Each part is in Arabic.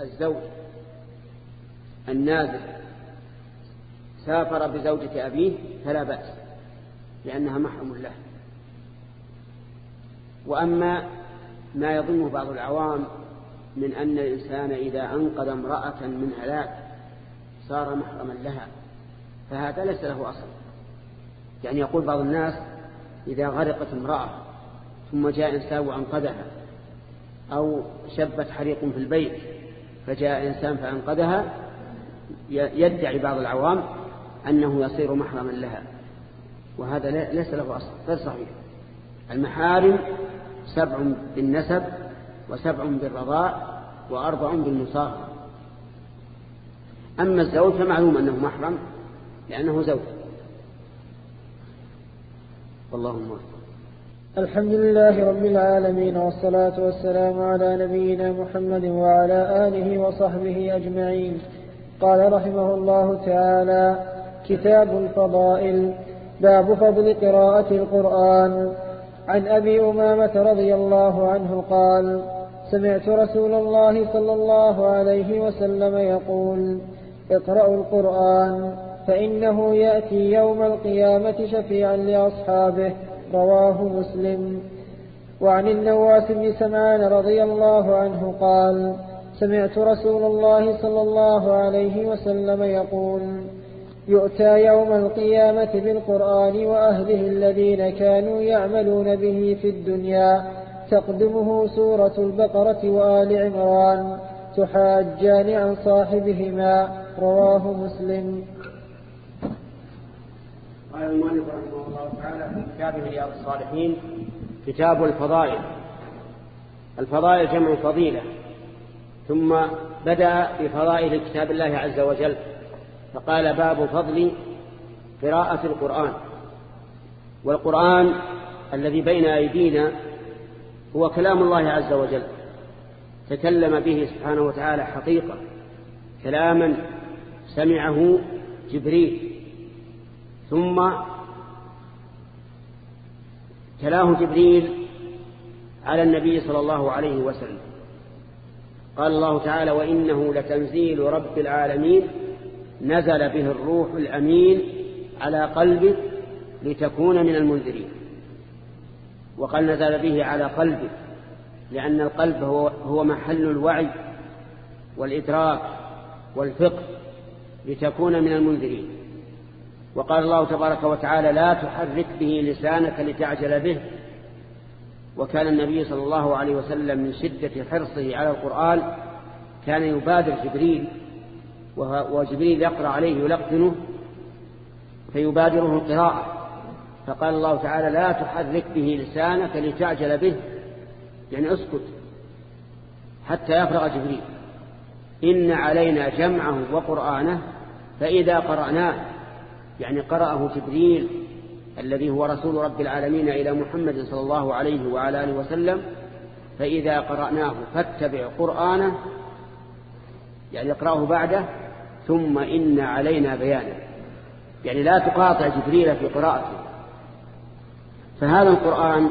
الزوج النازل سافر بزوجة أبيه فلا بأس لأنها محرم له. وأما ما يظنه بعض العوام من أن الإنسان إذا أنقذ امرأة من هلاك صار محرما لها فهذا ليس له أصل. يعني يقول بعض الناس إذا غرقت امرأة ثم جاء إنسان وأنقذها أو شبت حريق في البيت فجاء إنسان فأنقذها يدعي بعض العوام أنه يصير محرما لها وهذا ليس له أصل غير صحيح. المحارم سبع بالنسب وسبع بالرضاء وأربع بالمصاهرة أما الزوج فمعلوم أنه محرم لأنه زوج. والله الحمد لله رب العالمين والصلاة والسلام على نبينا محمد وعلى آله وصحبه أجمعين. قال رحمه الله تعالى كتاب الفضائل باب فضل قراءة القرآن. عن أبي أمامة رضي الله عنه قال سمعت رسول الله صلى الله عليه وسلم يقول اقرأوا القرآن فإنه يأتي يوم القيامة شفيعا لأصحابه. رواه مسلم. وعن النواس بن سمعان رضي الله عنه قال سمعت رسول الله صلى الله عليه وسلم يقول يؤتى يوم القيامة بالقرآن وأهله الذين كانوا يعملون به في الدنيا تقدمه سورة البقرة وآل عمران تحاجان عن صاحبهما رواه مسلم. قال المؤلف رحمه الله تعالى في كتابه رياض الصالحين كتاب الفضائل. الفضائل جمع فضيلة. ثم بدأ بفضائل كتاب الله عز وجل. فقال باب فضل قراءة القرآن. والقرآن الذي بين أيدينا هو كلام الله عز وجل. تكلم به سبحانه وتعالى حقيقة. كلاما سمعه جبريل. ثم تلاه جبريل على النبي صلى الله عليه وسلم. قال الله تعالى وإنه لتنزيل رب العالمين نزل به الروح الأمين على قلبك لتكون من المنذرين. وقال نزل به على قلبك لأن القلب هو, هو محل الوعي والإدراك والفقه لتكون من المنذرين. وقال الله تبارك وتعالى لا تحرك به لسانك لتعجل به. وكان النبي صلى الله عليه وسلم من شدة حرصه على القرآن كان يبادر جبريل وجبريل يقرأ عليه يلقنه فيبادره القراءة. فقال الله تعالى لا تحرك به لسانك لتعجل به. يعني اسكت حتى يفرغ جبريل. إن علينا جمعه وقرآنه فإذا قرأناه يعني قرأه جبريل الذي هو رسول رب العالمين إلى محمد صلى الله عليه وعلى آله وسلم فإذا قرأناه فاتبع قرآنه يعني اقرأه بعده ثم إن علينا بيانه. يعني لا تقاطع جبريل في قراءته. فهذا القرآن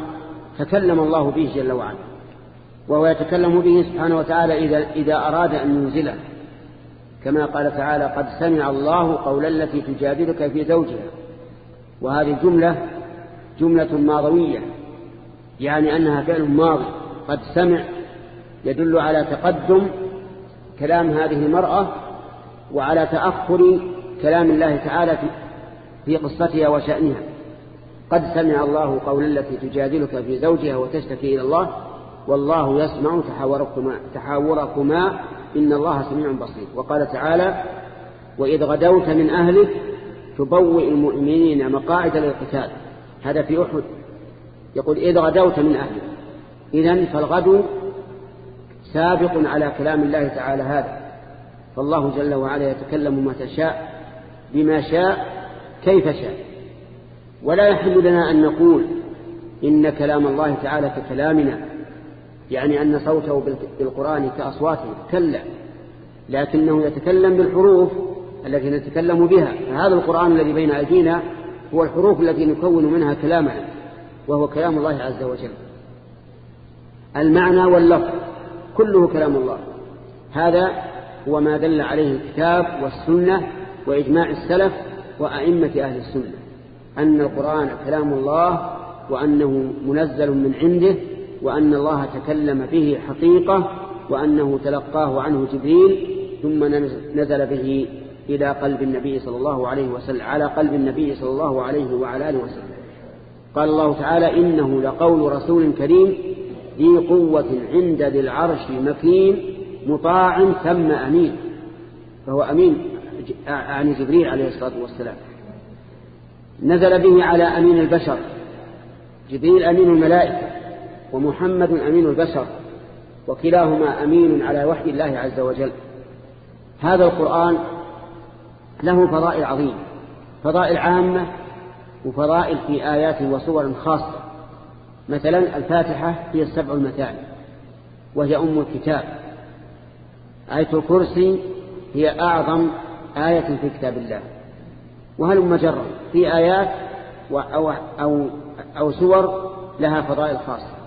تكلم الله به جل وعلا وهو يتكلم به سبحانه وتعالى إذا, إذا أراد أن ينزله. كما قال تعالى قد سمع الله قول التي تجادلك في زوجها. وهذه الجملة جملة ماضوية يعني أنها فعل ماضي. قد سمع يدل على تقدم كلام هذه المرأة وعلى تأخر كلام الله تعالى في قصتها وشأنها. قد سمع الله قول التي تجادلك في زوجها وتشتكي إلى الله والله يسمع تحاوركما, تحاوركما إن الله سميع بصير. وقال تعالى وإذ غدوت من أهلك تبوئ المؤمنين مقاعد للقتال. هذا في أحد. يقول إذ غدوت من أهلك. إذن فالغدو سابق على كلام الله تعالى هذا. فالله جل وعلا يتكلم متى شاء بما شاء كيف شاء. ولا يحل لنا أن نقول إن كلام الله تعالى ككلامنا يعني أن صوته بالقرآن كأصواتهم كلا لكنه يتكلم بالحروف التي نتكلم بها. فهذا القرآن الذي بين أيدينا هو الحروف التي نكون منها كلامنا وهو كلام الله عز وجل. المعنى واللفظ كله كلام الله. هذا هو ما دل عليه الكتاب والسنة وإجماع السلف وأئمة أهل السنة أن القرآن كلام الله وأنه منزل من عنده وأن الله تكلم به حقيقة وأنه تلقاه عنه جبريل ثم نزل به إلى قلب النبي صلى الله عليه وسلم على قلب النبي صلى الله عليه وعلى آله وسلم. قال الله تعالى إنه لقول رسول كريم ذي قوة عند ذي العرش مكين مطاع ثم أمين. فهو أمين عن جبريل عليه الصلاة والسلام. نزل به على أمين البشر. جبريل أمين الملائكة. ومحمد أمين البشر وكلاهما أمين على وحي الله عز وجل. هذا القرآن له فضائل عظيمة فضائل عامة وفضائل في آيات وصور خاصة. مثلا الفاتحة هي السبع المثاني وهي أم الكتاب. آية الكرسي هي أعظم آية في كتاب الله. وهل مجرد في آيات أو, أو, أو سور لها فضائل خاصة.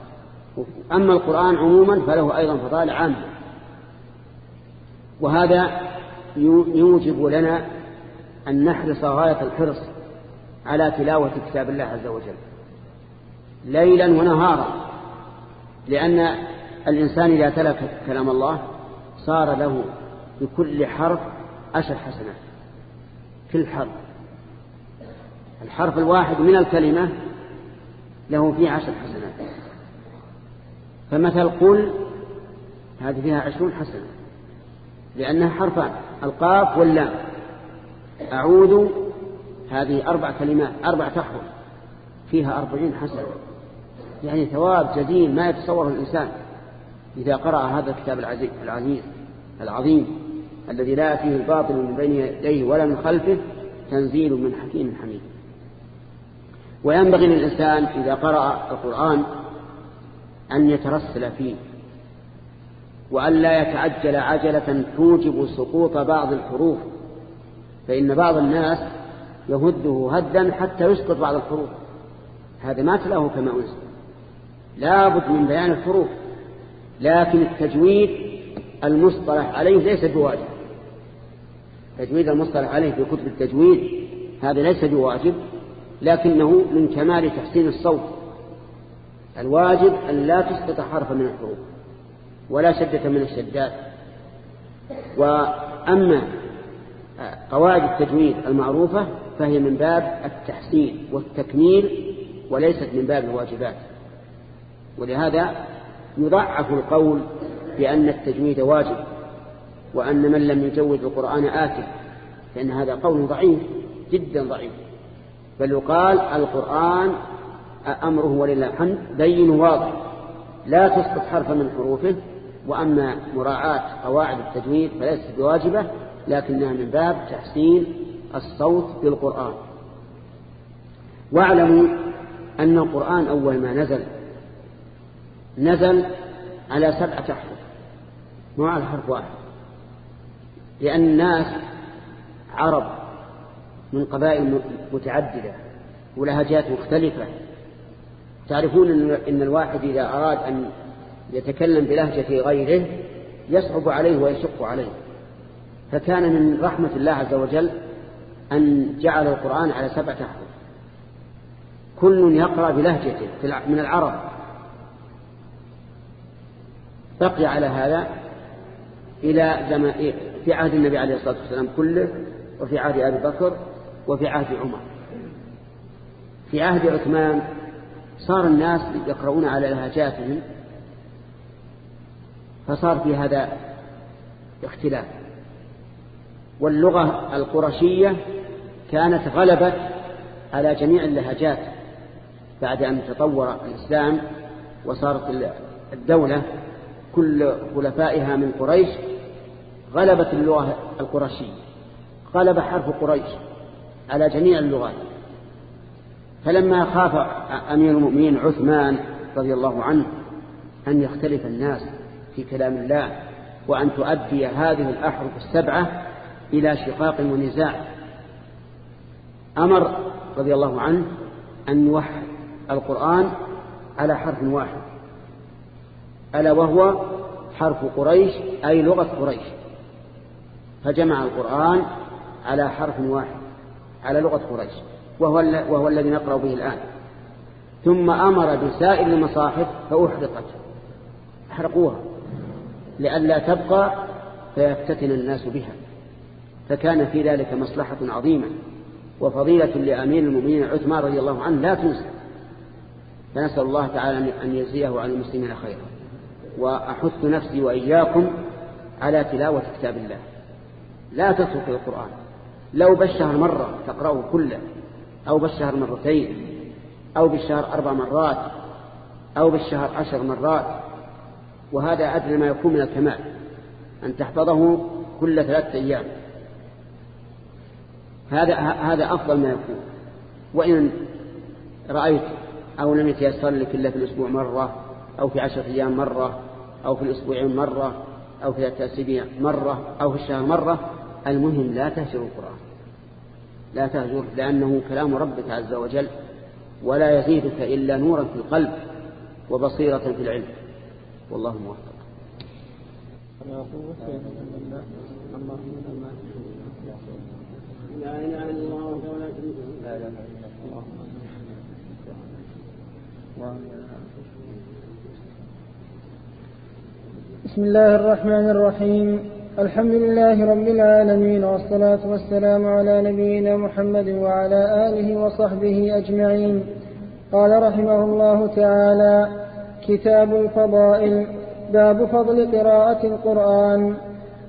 أما القرآن عموما فله أيضا فضائل عامة. وهذا يوجب لنا أن نحرص غاية الحرص على تلاوة كتاب الله عز وجل. ليلا ونهارا. لأن الإنسان إذا تلك كلام الله صار له بكل حرف عشر حسنات. كل حرف. الحرف الواحد من الكلمة له فيه عشر حسنات. فمثل قل هذه فيها عشرون حسنة لأنها حرفان القاف واللام. أعوذ هذه أربع كلمات أربع تحرف فيها أربعين حسنة. يعني ثواب جزيل ما يتصوره الإنسان إذا قرأ هذا الكتاب العزيز العظيم الذي لا فيه الباطل من بين يديه ولا من خلفه تنزيل من حكيم حميد. وينبغي للإنسان إذا قرأ القرآن أن يترسل فيه وأن لا يتعجل عجلة توجب سقوط بعض الحروف فإن بعض الناس يهده هدا حتى يسقط بعض الحروف. هذا ما تلاه كما أنزل لا بد من بيان الحروف لكن التجويد المصطلح عليه ليس بواجب. تجويد المصطلح عليه في كتب التجويد هذا ليس بواجب لكنه من كمال تحسين الصوت. الواجب أن لا تسقط حرفا من الحروف ولا شدة من الشدات وأما قواعد التجويد المعروفة فهي من باب التحسين والتكميل وليست من باب الواجبات. ولهذا يضعف القول بأن التجويد واجب وأن من لم يجود القرآن آثم فإن هذا قول ضعيف جدا ضعيف. بل يقال القرآن أمره ولله الحمد بين واضح. لا تسقط حرفا من حروفه وأما مراعاة قواعد التجويد فليست بواجبة لكنها من باب تحسين الصوت بالقرآن. واعلموا أن القرآن أول ما نزل نزل على سبعة أحرف مو على حرف واحد. لأن الناس عرب من قبائل متعددة ولهجات مختلفة. تعرفون أن الواحد إذا أراد أن يتكلم بلهجة غيره يصعب عليه ويشق عليه. فكان من رحمة الله عز وجل أن جعل القرآن على سبعة أحرف كل يقرأ بلهجته من العرب. بقي على هذا إلى في عهد النبي عليه الصلاة والسلام كله وفي عهد أبي بكر وفي عهد عمر. في عهد عثمان صار الناس يقرؤون على لهجاتهم فصار في هذا اختلاف. واللغة القرشية كانت غلبت على جميع اللهجات بعد أن تطور الإسلام وصارت الدولة كل خلفائها من قريش غلبت اللغة القرشية. غلب حرف قريش على جميع اللغات. فلما خاف أمير المؤمنين عثمان رضي الله عنه أن يختلف الناس في كلام الله وأن تؤدي هذه الأحرف السبعة إلى شقاق ونزاع أمر رضي الله عنه أن يوحد القرآن على حرف واحد ألا وهو حرف قريش أي لغة قريش فجمع القرآن على حرف واحد على لغة قريش. وهو, وهو الذي نقرأ به الآن. ثم أمر بسائر المصاحف فأحرقت. أحرقوها. لئلا تبقى فيفتتن الناس بها. فكان في ذلك مصلحة عظيمة وفضيلة لأمير المؤمنين عثمان رضي الله عنه. لا تنسى. فنسأل الله تعالى أن يجزيه عن المسلمين خيرا. وأحث نفسي وإياكم على تلاوة كتاب الله. لا تترك القرآن. لو بالشهر مرة تقرأه كله أو بالشهر مرتين أو بالشهر أربع مرات أو بالشهر عشر مرات. وهذا أدنى ما يكون من الكمال أن تحفظه كل ثلاثة أيام. هذا هذا أفضل ما يكون. وإن رأيت أو لم يتيسر لك إلا في الأسبوع مرة أو في عشرة أيام مرة أو في الأسبوعين مرة أو في التأسيبية مرة أو في الشهر مرة المهم لا تهجر القرآن. لا تهجر لأنه كلام ربك عز وجل ولا يزيدك إلا نورا في القلب وبصيرة في العلم. والله موفق. لا إله إلا الله ولا بسم الله الرحمن الرحيم. الحمد لله رب العالمين والصلاة والسلام على نبينا محمد وعلى آله وصحبه أجمعين. قال رحمه الله تعالى كتاب الفضائل باب فضل قراءة القرآن.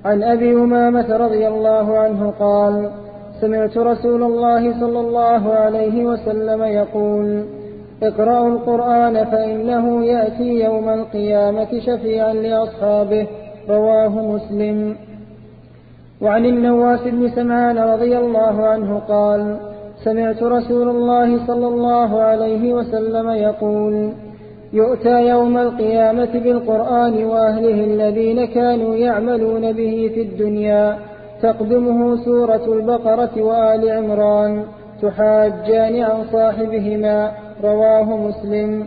عن أبي أمامة رضي الله عنه قال سمعت رسول الله صلى الله عليه وسلم يقول اقرأوا القرآن فإنه يأتي يوم القيامة شفيعا لأصحابه. رواه مسلم. وعن النواس بن سمعان رضي الله عنه قال سمعت رسول الله صلى الله عليه وسلم يقول يؤتى يوم القيامة بالقرآن وأهله الذين كانوا يعملون به في الدنيا تقدمه سورة البقرة وآل عمران تحاجان عن صاحبهما. رواه مسلم.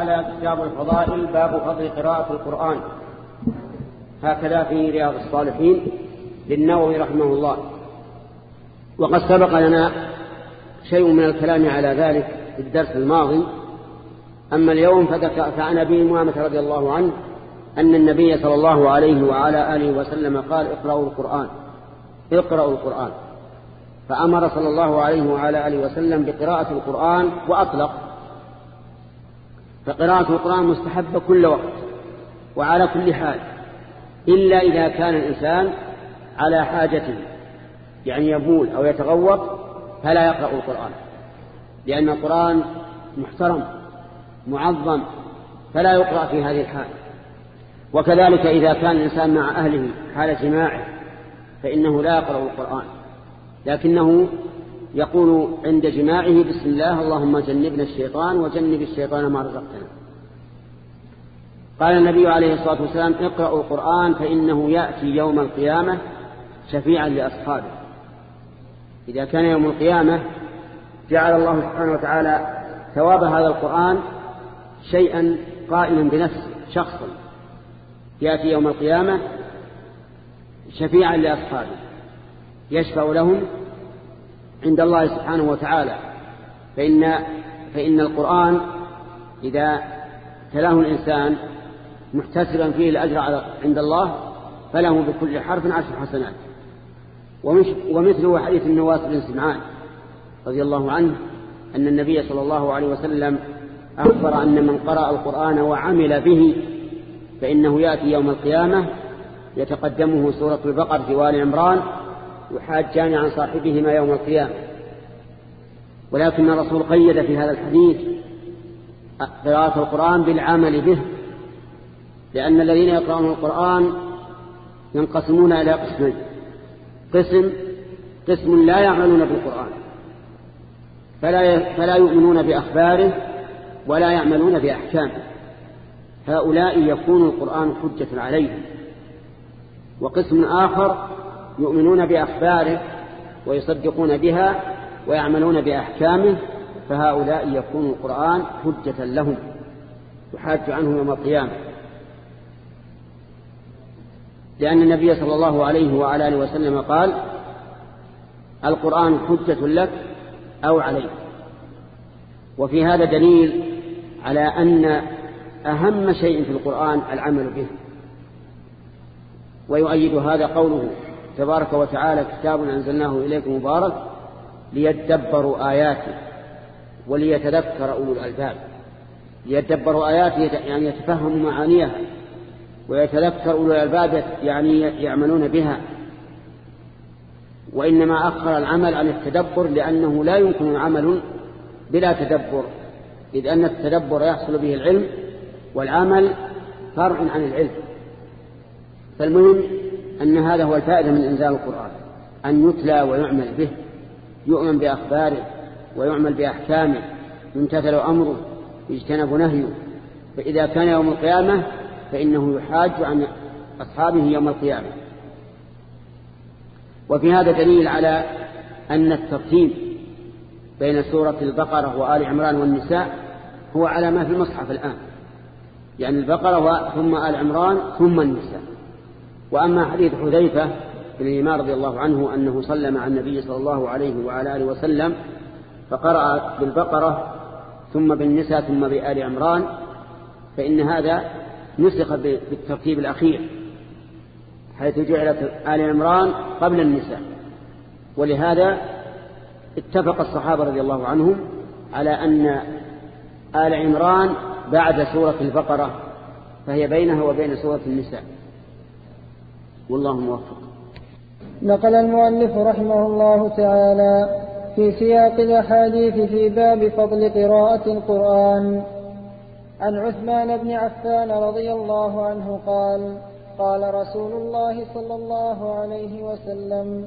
تعالى كتاب الفضائل باب فضل قراءة القرآن. هكذا في رياض الصالحين للنووي رحمه الله. وقد سبق لنا شيء من الكلام على ذلك في الدرس الماضي. أما اليوم فعن أبي أمامة رضي الله عنه أن النبي صلى الله عليه وعلى آله وسلم قال اقرأوا القرآن اقرأوا القرآن. فأمر صلى الله عليه وعلى آله وسلم بقراءة القرآن وأطلق. فقراءة القرآن مستحبة كل وقت وعلى كل حال إلا إذا كان الإنسان على حاجته يعني يبول أو يتغوط فلا يقرأ القرآن لأن القرآن محترم معظم فلا يقرأ في هذه الحال. وكذلك إذا كان الإنسان مع أهله حال جماعة فإنه لا يقرأ القرآن لكنه يقول عند جماعة بسم الله اللهم جنبنا الشيطان وجنب الشيطان ما رزقتنا. قال النبي عليه الصلاة والسلام اقرأوا القرآن فإنه يأتي يوم القيامة شفيعا لأصحابه. إذا كان يوم القيامة جعل الله سبحانه وتعالى ثواب هذا القرآن شيئا قائما بنفسه شخصا. يأتي يوم القيامة شفيعا لأصحابه. يشفع لهم عند الله سبحانه وتعالى. فإن, فإن القرآن إذا تلاه الإنسان محتسبا فيه الأجر عند الله فله بكل حرف عشر حسنات. ومثله حديث النواس بن سمعان رضي الله عنه أن النبي صلى الله عليه وسلم أخبر أن من قرأ القرآن وعمل به فإنه يأتي يوم القيامة يتقدمه سورة البقر وآل عمران يحاجان عن صاحبهما يوم القيامة. ولكن الرسول قيد في هذا الحديث قراءة القرآن بالعمل به لأن الذين يقرأون القرآن ينقسمون إلى قسمين. قسم قسم لا يعملون بالقرآن. فلا فلا يؤمنون بأخباره ولا يعملون بأحكامه. هؤلاء يكون القرآن حجة عليهم. وقسم آخر يؤمنون بأخباره ويصدقون بها ويعملون بأحكامه فهؤلاء يكون القرآن حجة لهم يحاج عنه يوم القيامة. لأن النبي صلى الله عليه وعلى آله وسلم قال القرآن حجة لك أو عليك. وفي هذا دليل على أن أهم شيء في القرآن العمل به ويؤيد هذا قوله تبارك وتعالى كتاب أنزلناه إليكم مبارك ليدبروا آياته وليتذكر أولو الألباب. ليدبروا آياته يعني يتفهموا معانيها. ويتذكر أولو الألباب يعني يعملون بها. وإنما أخر العمل عن التدبر لأنه لا يمكن عمل بلا تدبر إذ أن التدبر يحصل به العلم والعمل فرع عن العلم. فالمهم أن هذا هو الفائدة من إنزال القرآن أن يتلى ويعمل به يؤمن بأخباره ويعمل بأحكامه يمتثل أمره يجتنب نهيه. فإذا كان يوم القيامة فإنه يحاج عن أصحابه يوم القيامة. وفي هذا دليل على أن الترتيب بين سورة البقرة وآل عمران والنساء هو على ما في المصحف الآن. يعني البقرة ثم آل عمران ثم النساء. وأما حديث حذيفة بن الإمام رضي الله عنه أنه صلى مع النبي صلى الله عليه وعلى آله وسلم فقرأ بالبقرة ثم بالنساء ثم بآل عمران فإن هذا نسخ بالترتيب الأخير حيث جعلت آل عمران قبل النساء. ولهذا اتفق الصحابة رضي الله عنهم على أن آل عمران بعد سورة البقرة فهي بينها وبين سورة النساء. والله موفق. نقل المؤلف رحمه الله تعالى في سياق الأحاديث في باب فضل قراءة القرآن. عن عثمان بن عفان رضي الله عنه قال قال رسول الله صلى الله عليه وسلم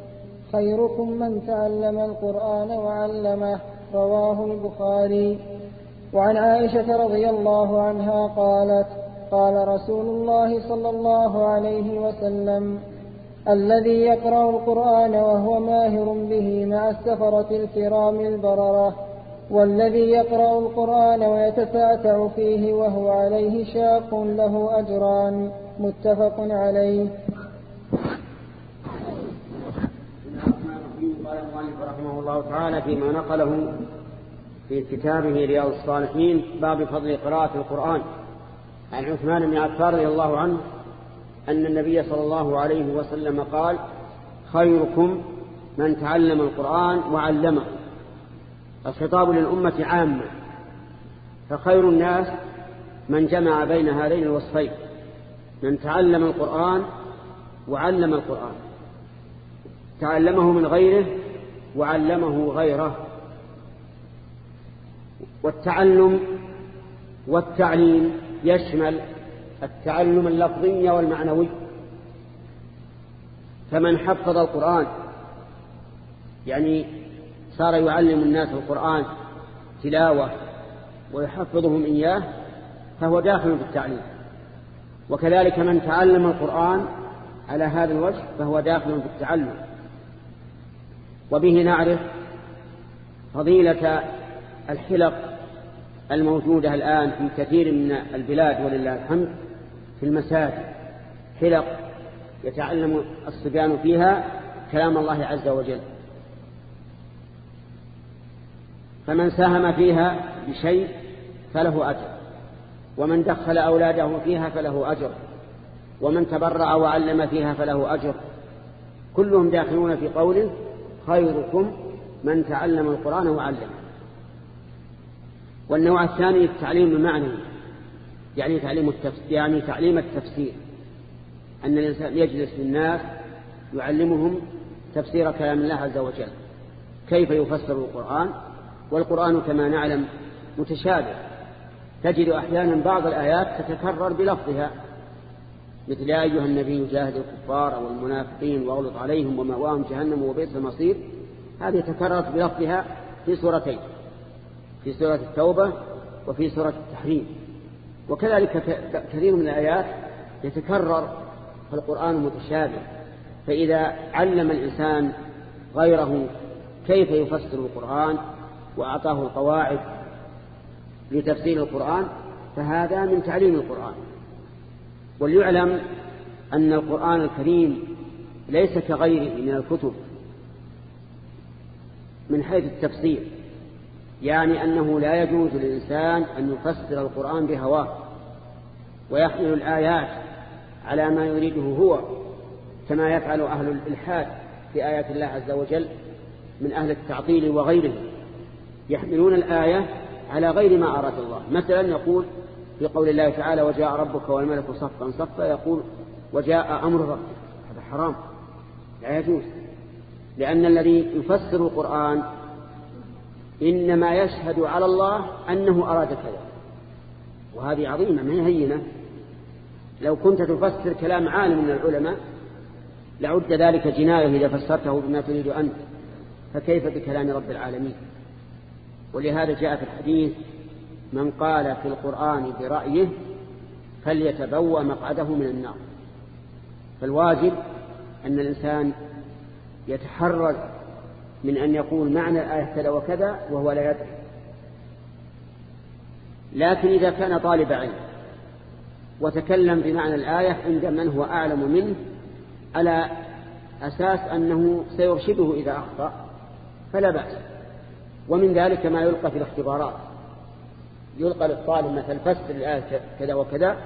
خيركم من تعلم القرآن وعلمه رواه البخاري. وعن عائشة رضي الله عنها قالت قال رسول الله صلى الله عليه وسلم الذي يقرأ القرآن وهو ماهر به مع السفرة الكرام البررة والذي يقرأ القرآن ويتتعتع فيه وهو عليه شاق له أجران متفق عليه. قال رحمه الله تعالى فيما نقله في كتابه رياض الصالحين باب فضل قراءة القرآن. عن عثمان بن عفان رضي الله عنه أن النبي صلى الله عليه وسلم قال خيركم من تعلم القرآن وعلمه الخطاب للأمة عامة فخير الناس من جمع بين هذين الوصفين من تعلم القرآن وعلم القرآن تعلمه من غيره وعلمه غيره والتعلم والتعليم يشمل التعلم اللفظي والمعنوي. فمن حفظ القرآن يعني صار يعلم الناس القرآن تلاوة ويحفظهم إياه فهو داخل في التعليم. وكذلك من تعلم القرآن على هذا الوجه فهو داخل في التعلم. وبه نعرف فضيلة الحلق الموجودة الآن في كثير من البلاد ولله الحمد في المساجد. حلق يتعلم الصبيان فيها كلام الله عز وجل. فمن ساهم فيها بشيء فله أجر. ومن دخل أولاده فيها فله أجر. ومن تبرع وعلم فيها فله أجر. كلهم داخلون في قوله خيركم من تعلم القرآن وعلمه. والنوع الثاني التعليم المعنوي يعني تعليم التفسير يعني تعليم التفسير. أن الإنسان يجلس للناس يعلمهم تفسير كلام الله عز وجل. كيف يفسر القرآن؟ والقرآن كما نعلم متشابه. تجد أحيانا بعض الآيات تتكرر بلفظها. مثل يا أيها النبي جاهد الكفار والمنافقين واغلط عليهم ومأواهم جهنم وبئس المصير. هذه تكررت بلفظها في سورتين. في سورة التوبة وفي سورة التحريم. وكذلك كثير من الآيات يتكرر في القرآن متشابه. فإذا علم الإنسان غيره كيف يفسر القرآن وأعطاه القواعد لتفسير القرآن فهذا من تعليم القرآن. وليعلم أن القرآن الكريم ليس كغيره من الكتب من حيث التفسير. يعني أنه لا يجوز للإنسان أن يفسر القرآن بهواه ويحمل الآيات على ما يريده هو كما يفعل أهل الإلحاد في آيات الله عز وجل من أهل التعطيل وغيره يحملون الآية على غير ما أراد الله. مثلا يقول في قول الله تعالى وجاء ربك والملك صفا صفا يقول وجاء أمر ربك. هذا حرام. لا يجوز. لأن الذي يفسر القرآن إنما يشهد على الله أنه أراد كذا. وهذه عظيمة ما هي هينة؟ لو كنت تفسر كلام عالم من العلماء لعد ذلك جناية إذا فسرته بما تريد أنت. فكيف بكلام رب العالمين؟ ولهذا جاء في الحديث من قال في القرآن برأيه فليتبوى مقعده من النار. فالواجب أن الإنسان يتحرز من أن يقول معنى الآية كذا وكذا وهو لا يدري. لكن إذا كان طالب علم وتكلم بمعنى الآية عند من هو أعلم منه على أساس أنه سيرشده إذا أخطأ فلا بأس. ومن ذلك ما يلقى في الاختبارات. يلقى للطالب مثل فسر الآية كذا وكذا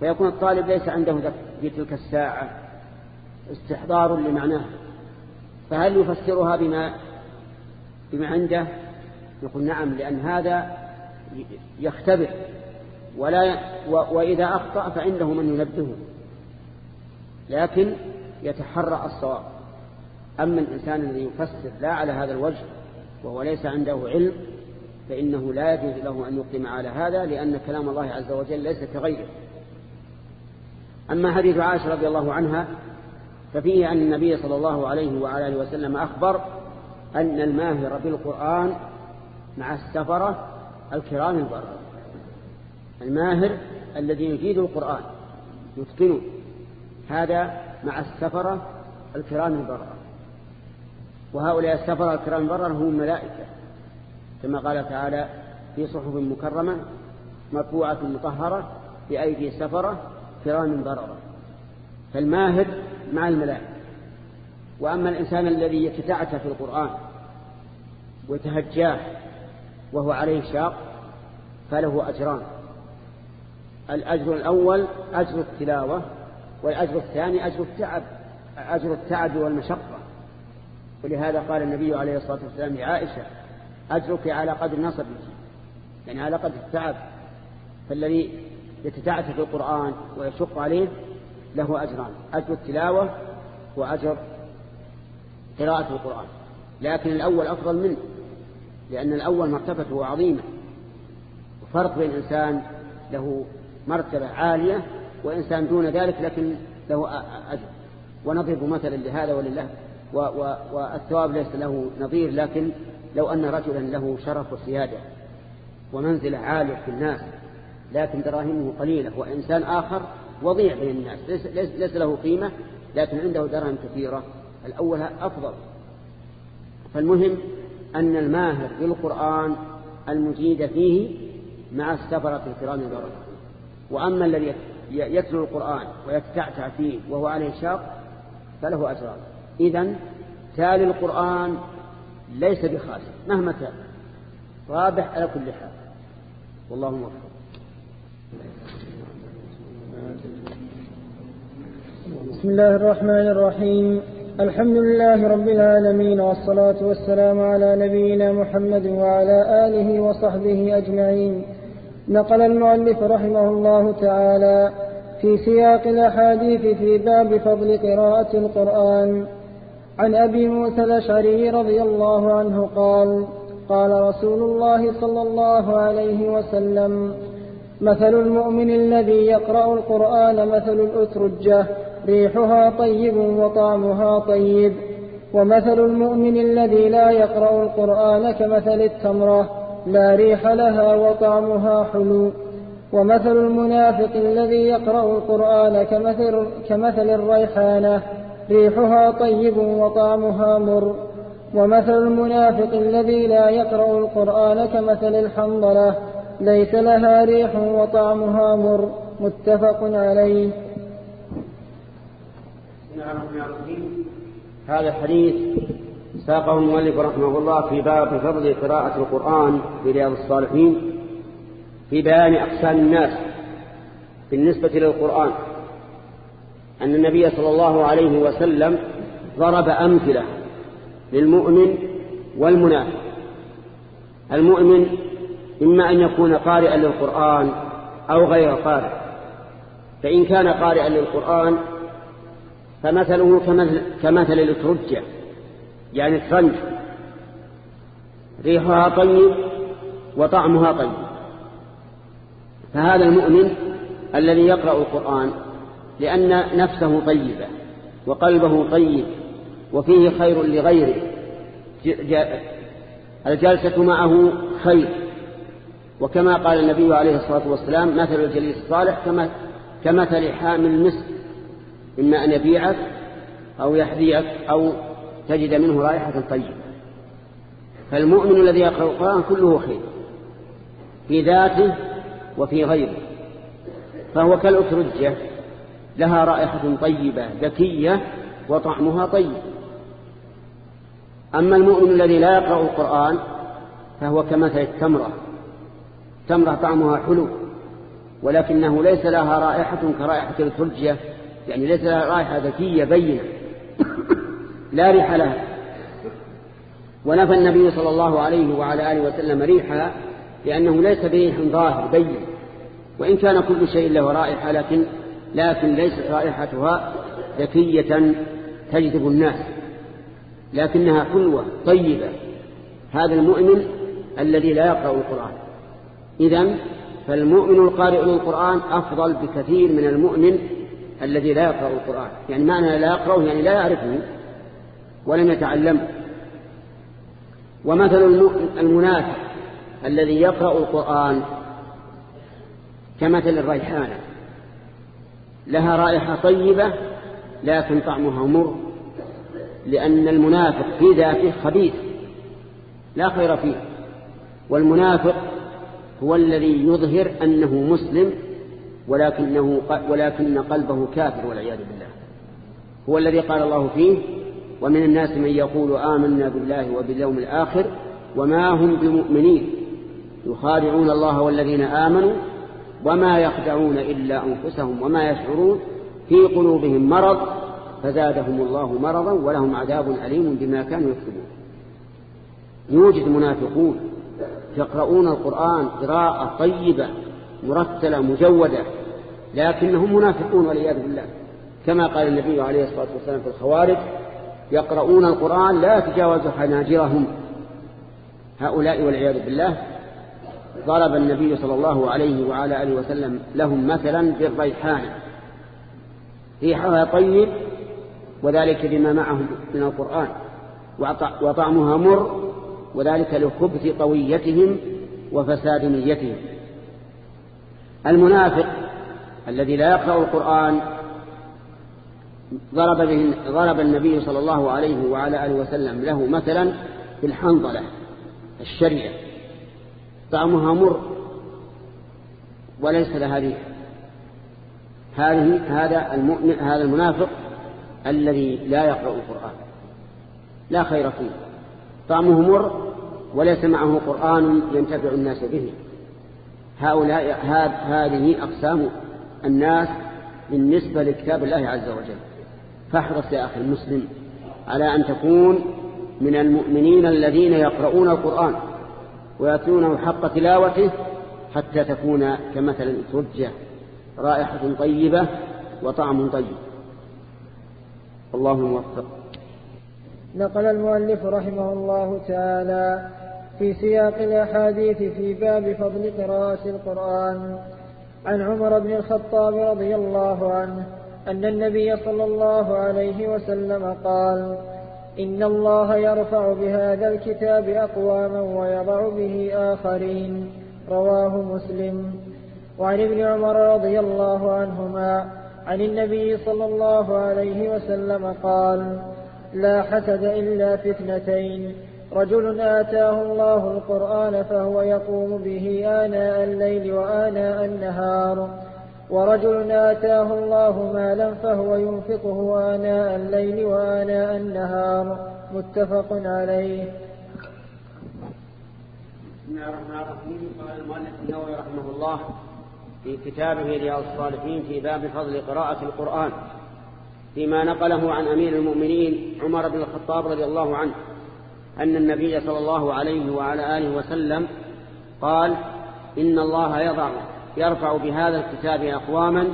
فيكون الطالب ليس عنده في تلك الساعة استحضار لمعناه. فهل يفسرها بما بما عنده؟ يقول نعم لأن هذا يختبر ولا وإذا أخطأ فعنده من ينبهه لكن يتحرى الصواب. أما الإنسان الذي يفسر لا على هذا الوجه وهو ليس عنده علم فإنه لا يجوز له أن يقدم على هذا لأن كلام الله عز وجل ليس كغيره. أما حديث عائشة رضي الله عنها ففيه أن النبي صلى الله عليه وعلى آله وسلم أخبر أن الماهر بالقرآن مع السفرة الكرام البررة الماهر الذي يجيد القرآن يتقنه. هذا مع السفرة الكرام البررة وهؤلاء السفرة الكرام البررة هم ملائكة كما قال تعالى في صحف مكرمة مرفوعة مطهرة بأيدي سفرة كرام بررة فالماهر مع الملائكة. وأما الإنسان الذي يتتعتع في القرآن ويتهجاه وهو عليه شاق فله أجران. الأجر الأول أجر التلاوة والأجر الثاني أجر التعب أجر التعب والمشقة. ولهذا قال النبي عليه الصلاة والسلام لعائشة أجرك على قدر نصبك يعني على قدر التعب. فالذي يتتعب في القرآن ويشق عليه له أجران أجر التلاوة وأجر قراءة القرآن لكن الأول أفضل منه لأن الأول مرتبته عظيمة. وفرق بين إنسان له مرتبة عالية وإنسان دون ذلك لكن له أجر. ونضرب مثلا لهذا ولله والثواب ليس له نظير لكن لو أن رجلا له شرف وسيادة ومنزلة عالية في الناس لكن دراهمه قليلة وإنسان آخر وضيع بين الناس ليس, ليس له قيمة لكن عنده دراهم كثيرة. الأول أفضل. فالمهم أن الماهر بالقرآن المجيد فيه مع السفرة الكرام البركة وأما الذي يتلو القرآن ويتعتع فيه وهو عليه شاق فله أجران إذا تالي القرآن ليس بخاسر مهما كان. رابح على كل حال. والله موفق. بسم الله الرحمن الرحيم. الحمد لله رب العالمين والصلاة والسلام على نبينا محمد وعلى آله وصحبه أجمعين. نقل المؤلف رحمه الله تعالى في سياق الأحاديث في باب فضل قراءة القرآن. عن أبي موسى الأشعري رضي الله عنه قال قال رسول الله صلى الله عليه وسلم مثل المؤمن الذي يقرأ القرآن مثل الأترجة ريحها طيب وطعمها طيب. ومثل المؤمن الذي لا يقرأ القرآن كمثل التمرة لا ريح لها وطعمها حلو. ومثل المنافق الذي يقرأ القرآن كمثل, كمثل الريحانة ريحها طيب وطعمها مر. ومثل المنافق الذي لا يقرأ القرآن كمثل الحنظلة ليس لها ريح وطعمها مر. متفق عليه. هذا الحديث ساقه المؤلف رحمه الله في باب فضل قراءة القرآن في رياض الصالحين في بيان أقسام الناس بالنسبة للقرآن. أن النبي صلى الله عليه وسلم ضرب أمثلة للمؤمن والمنافق. المؤمن إما أن يكون قارئا للقرآن أو غير قارئ. فإن كان قارئا للقرآن فمثله كمثل, كمثل الترجة يعني الترنج ريحها طيب وطعمها طيب. فهذا المؤمن الذي يقرأ القرآن لأن نفسه طيبة وقلبه طيب وفيه خير لغيره. الجلسة معه خير. وكما قال النبي عليه الصلاة والسلام مثل الجليس الصالح كمثل حامل المسك. إما أن يبيعك أو يحذيك أو تجد منه رائحة طيبة. فالمؤمن الذي يقرأ القرآن كله خير في ذاته وفي غيره. فهو كالأترجة لها رائحة طيبة ذكية وطعمها طيب. أما المؤمن الذي لا يقرأ القرآن فهو كمثل التمرة. تمرة طعمها حلو ولكنه ليس لها رائحة كرائحة الفرجية يعني ليس لها رائحة ذكية بينة لا ريح لها. ونفى النبي صلى الله عليه وعلى آله وسلم ريحها لأنه ليس بريح ظاهر بين وإن كان كل شيء له رائحة لكن لكن ليست رائحتها ذكية تجذب الناس لكنها حلوة طيبة. هذا المؤمن الذي لا يقرأ القرآن. إذا فالمؤمن القارئ للقرآن أفضل بكثير من المؤمن الذي لا يقرأ القرآن. يعني معنى لا يقرأه يعني لا يعرفه ولم يتعلمه ومثل المنافق الذي يقرأ القرآن كمثل الريحانة. لها رائحة طيبة لكن طعمها مر لأن المنافق في ذاته خبيث لا خير فيه. والمنافق هو الذي يظهر أنه مسلم ولكنه ولكن قلبه كافر والعياذ بالله. هو الذي قال الله فيه ومن الناس من يقول آمنا بالله وباليوم الآخر وما هم بمؤمنين. يخادعون الله والذين آمنوا وما يخدعون إلا أنفسهم وما يشعرون. في قلوبهم مرض فزادهم الله مرضا ولهم عذاب أليم بما كانوا يكتبون يوجد منافقون يقرؤون القرآن قراءة طيبة مرتلة مجودة لكنهم منافقون والعياذ بالله. كما قال النبي عليه الصلاة والسلام في الخوارج يقرؤون القرآن لا يتجاوز حناجرهم. هؤلاء والعياذ بالله ضرب النبي صلى الله عليه وعلى آله وسلم لهم مثلا بالريحانة ريحها طيب وذلك لما معهم من القرآن وطعمها مر وذلك لخبث طويتهم وفساد نيتهم. المنافق الذي لا يقرأ القرآن ضرب, به ضرب النبي صلى الله عليه وعلى آله وسلم له مثلا في الحنظلة الشريعة. طعمها مر وليس لها ريح. هذه هذا المؤمن هذا المنافق الذي لا يقرأ القرآن. لا خير فيه. طعمه مر وليس معه قرآن ينتفع الناس به. هؤلاء هذه أقسام الناس بالنسبة لكتاب الله عز وجل. فاحرص يا أخي المسلم على أن تكون من المؤمنين الذين يقرؤون القرآن ويأتونه حق تلاوته حتى تكون كمثل الفرجة رائحة طيبة وطعم طيب. الله موفق نقل المؤلف رحمه الله تعالى في سياق الأحاديث في باب فضل قراءة القرآن. عن عمر بن الخطاب رضي الله عنه أن النبي صلى الله عليه وسلم قال إن الله يرفع بهذا الكتاب أقواما ويضع به آخرين. رواه مسلم. وعن ابن عمر رضي الله عنهما عن النبي صلى الله عليه وسلم قال لا حسد إلا في اثنتين رجل آتاه الله القرآن فهو يقوم به آناء الليل وآناء النهار. ورجل آتاه الله مالا فهو ينفقه آناء الليل وآناء النهار. متفق عليه. بسم الله الرحمن الرحيم. قال المؤلف النووي رحمه الله في كتابه رياض الصالحين في باب فضل قراءة القرآن. فيما نقله عن أمير المؤمنين عمر بن الخطاب رضي الله عنه أن النبي صلى الله عليه وعلى آله وسلم قال إن الله يضع يرفع بهذا الكتاب أقواما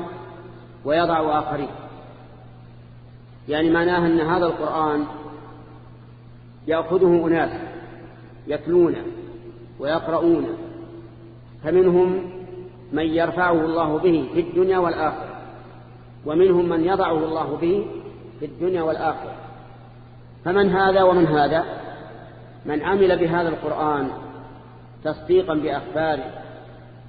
ويضع آخرين. يعني معناه أن هذا القرآن يأخذه أناس يتلونه ويقرؤونه فمنهم من يرفعه الله به في الدنيا والآخرة. ومنهم من يضعه الله به في الدنيا والآخرة. فمن هذا ومن هذا؟ من عمل بهذا القرآن تصديقا بأخباره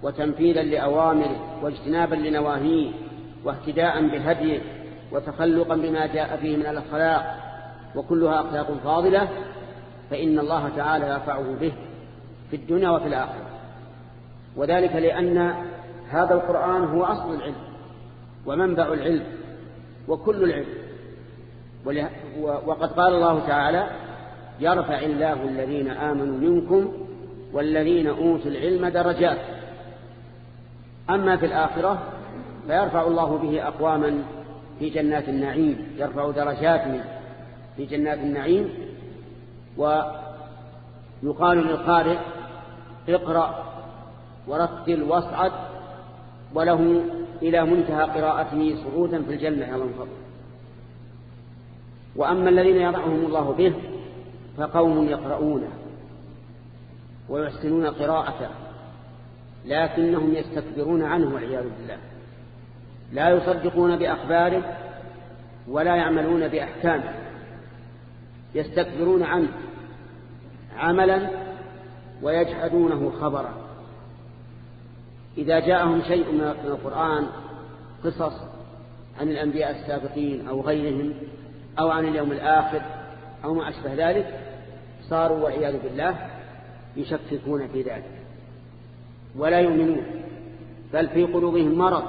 وتنفيذا لأوامره واجتنابا لنواهيه واهتداء بهديه وتخلقا بما جاء فيه من الأخلاق وكلها أخلاق فاضلة فإن الله تعالى يرفعه به في الدنيا وفي الآخرة. وذلك لأن هذا القرآن هو أصل العلم. ومنبع العلم وكل العلم. وقد قال الله تعالى يرفع الله الذين آمنوا منكم والذين أوتوا العلم درجات. أما في الآخرة فيرفع الله به أقواما في جنات النعيم يرفع درجات في جنات النعيم. ويقال للقارئ اقرأ ورتل واصعد وله إلى منتهى قراءته صعودا في الجنة يا من فضل وأما الذين يضعهم الله به فقوم يقرؤونه ويحسنون قراءته لكنهم يستكبرون عنه والعياذ بالله. لا يصدقون بأخباره ولا يعملون بأحكامه. يستكبرون عنه عملا ويجحدونه خبرا. إذا جاءهم شيء من القرآن قصص عن الأنبياء السابقين أو غيرهم أو عن اليوم الآخر أو ما أشبه ذلك صاروا والعياذ بالله يشككون في ذلك. ولا يؤمنون بل في قلوبهم مرض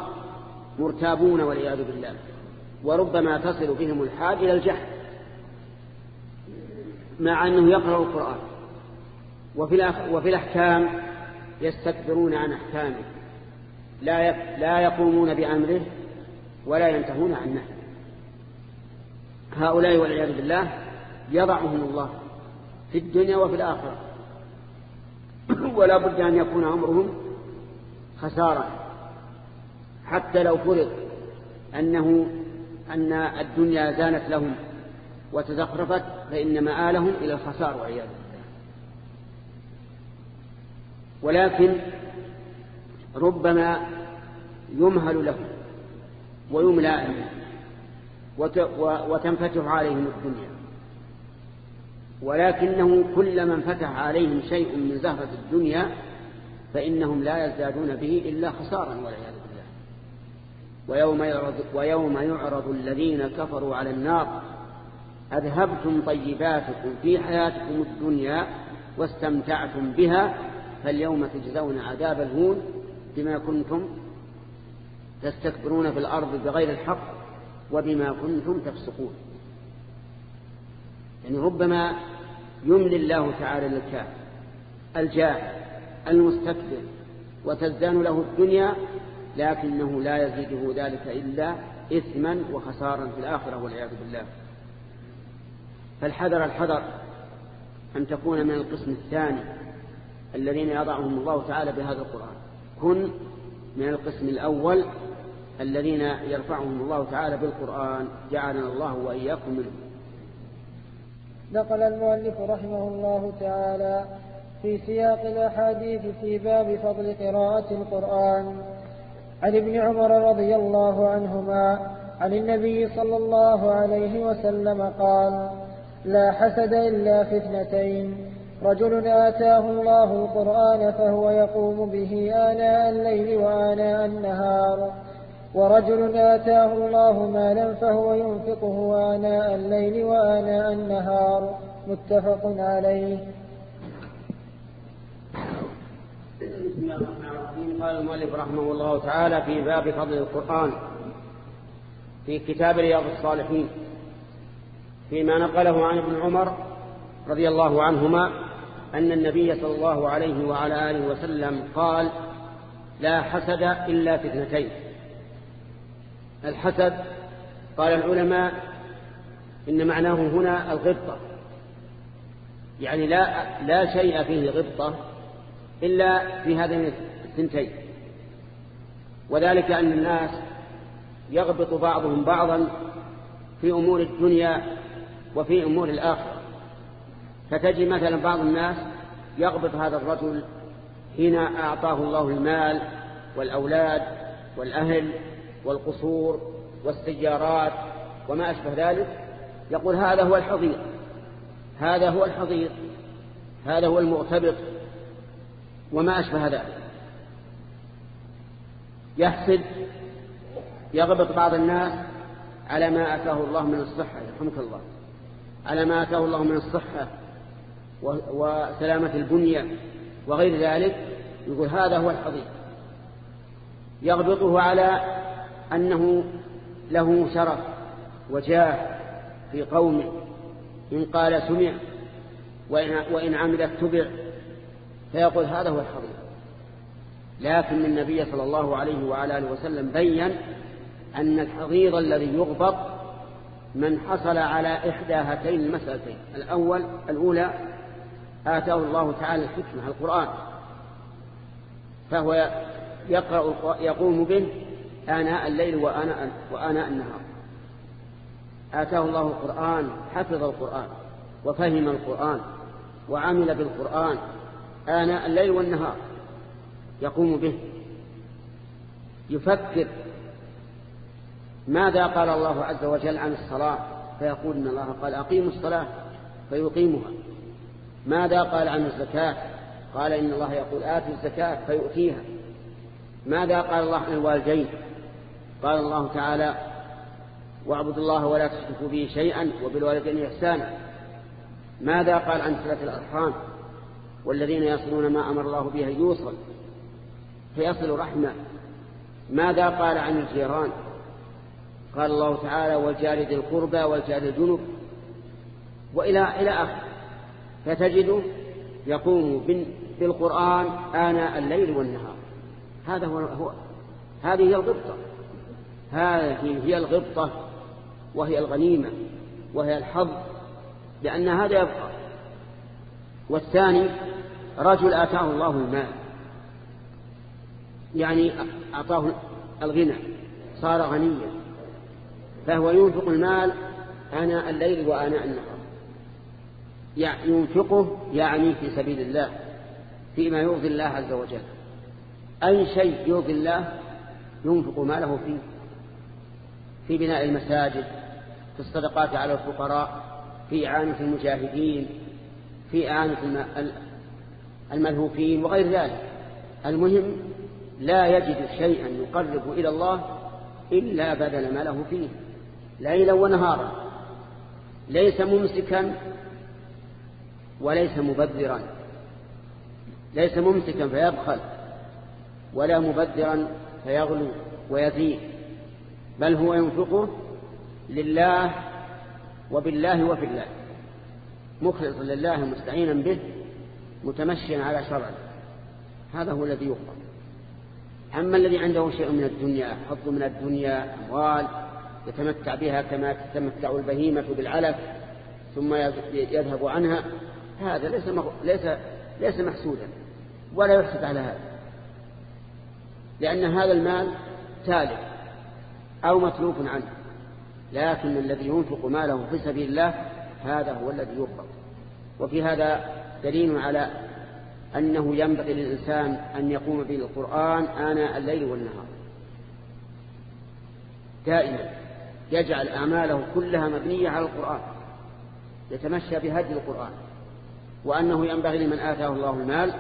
مرتابون والعياذ بالله. وربما تصل بهم الحال إلى الجهل مع أنه يقرأ القرآن. وفي, وفي الأحكام يستكبرون عن أحكامه. لا لا يقومون بأمره ولا ينتهون عن نهيه. هؤلاء والعياذ بالله يضعهم الله في الدنيا وفي الآخرة. ولا بد أن يكون أمرهم خسارة. حتى لو فرض أنه أن الدنيا زانت لهم وتزخرفت فإن مآلهم إلى الخسار والعياذ بالله. ولكن ربما يمهل لهم ويملى لهم وتنفتح عليهم الدنيا. ولكنه كلما انفتح عليهم شيء من زهرة الدنيا فإنهم لا يزدادون به إلا خسارا والعياذ بالله. ويوم يعرض, ويوم يعرض الذين كفروا على النار أذهبتم طيباتكم في حياتكم الدنيا واستمتعتم بها فاليوم تجزون عذاب الهون بما كنتم تستكبرون في الأرض بغير الحق وبما كنتم تفسقون. يعني ربما يملي الله تعالى للكافر الجاهل المستكبر وتزدان له الدنيا لكنه لا يزيده ذلك إلا إثما وخسارا في الآخرة والعياذ بالله. فالحذر الحذر أن تكون من القسم الثاني الذين يضعهم الله تعالى بهذا القرآن. كن من القسم الأول الذين يرفعهم الله تعالى بالقرآن جعلنا الله وإياكم منهم. نقل المؤلف رحمه الله تعالى في سياق الأحاديث في باب فضل قراءة القرآن. عن ابن عمر رضي الله عنهما عن النبي صلى الله عليه وسلم قال لا حسد إلا في اثنتين رجل آتاه الله القرآن فهو يقوم به آناء الليل وآناء النهار. ورجل آتاه الله مالا فهو ينفقه آناء الليل وآناء النهار. متفق عليه. بسم الله الرحمن الرحيم. قال المؤلف رحمه الله تعالى في باب فضل القرآن في كتاب رياض الصالحين فيما نقله عن ابن عمر رضي الله عنهما أن النبي صلى الله عليه وعلى آله وسلم قال لا حسد إلا في اثنتين. الحسد قال العلماء إن معناه هنا الغبطة. يعني لا, لا شيء فيه غبطة إلا في هذين الثنتين. وذلك أن الناس يغبط بعضهم بعضا في أمور الدنيا وفي أمور الآخرة. فتجد مثلا بعض الناس يغبط هذا الرجل حين أعطاه الله المال والأولاد والأهل والقصور والسيارات وما أشبه ذلك يقول هذا هو الحضير هذا هو الحضير هذا هو المغتبط وما أشبه ذلك. يحسد يغبط بعض الناس على ما أتاه الله من الصحة يرحمك الله على ما أتاه الله من الصحة وسلامة البنية وغير ذلك يقول هذا هو الحضير يغبطه على أنه له شرف وجاه في قومه إن قال سمع وإن عمل اتبع فيقول هذا هو الحضير لكن النبي صلى الله عليه وعلى آله وسلم بين أن الحضيض الذي يغبط من حصل على إحدى هاتين المسألتين الأول الأولى آتاه الله تعالى الحكمة القرآن. فهو يقرأ يقوم به آناء الليل وآناء, وآناء النهار. آتاه الله القرآن حفظ القرآن وفهم القرآن وعمل بالقرآن آناء الليل والنهار. يقوم به. يفكر ماذا قال الله عز وجل عن الصلاة فيقول إن الله قال أقيموا الصلاة فيقيمها. ماذا قال عن الزكاة؟ قال إن الله يقول آتوا الزكاة فيؤتيها. ماذا قال الله عن الوالدين؟ قال الله تعالى واعبدوا الله ولا تشركوا به شيئا وبالوالدين إحسانا. ماذا قال عن صلة الأرحام؟ والذين يصلون ما أمر الله به يوصل. فيصل رحمة. ماذا قال عن الجيران؟ قال الله تعالى والجار ذي القربى والجار الجنب. وإلى إلى آخر فتجد يقوم بالقرآن آناء الليل والنهار. هذا هو, هو هذه هي الغبطة. هذه هي الغبطة وهي الغنيمة وهي الحظ لأن هذا يبقى. والثاني رجل آتاه الله المال. يعني أعطاه الغنى صار غنيا. فهو ينفق المال آناء الليل وآناء النهار. ينفقه يعني في سبيل الله فيما يرضي الله عز وجل. أي شيء يرضي الله ينفق ماله فيه في بناء المساجد في الصدقات على الفقراء في إعانة المجاهدين في إعانة الملهوفين وغير ذلك. المهم لا يجد شيئا يقرب إلى الله إلا بدل ما له فيه ليلا ونهارا. ليس ممسكا وليس مبذرا. ليس ممسكا فيبخل ولا مبذرا فيغلو ويزيد بل هو ينفقه لله وبالله وفي الله. مخلصا لله مستعينا به متمشيا على شرعه. هذا هو الذي يقبل أما الذي عنده شيء من الدنيا حظ من الدنيا أموال يتمتع بها كما تتمتع البهيمة بالعلف ثم يذهب عنها هذا ليس ليس ليس محسودا ولا يحسد على هذا لأن هذا المال تالف أو متلوف عنه لكن الذي ينفق ماله في سبيل الله هذا هو الذي يقبل وفي هذا دليل على أنه ينبغي للإنسان أن يقوم بالقرآن آناء الليل والنهار. دائما يجعل أعماله كلها مبنية على القرآن يتمشى بهدي القرآن. وأنه ينبغي لمن آتاه الله المال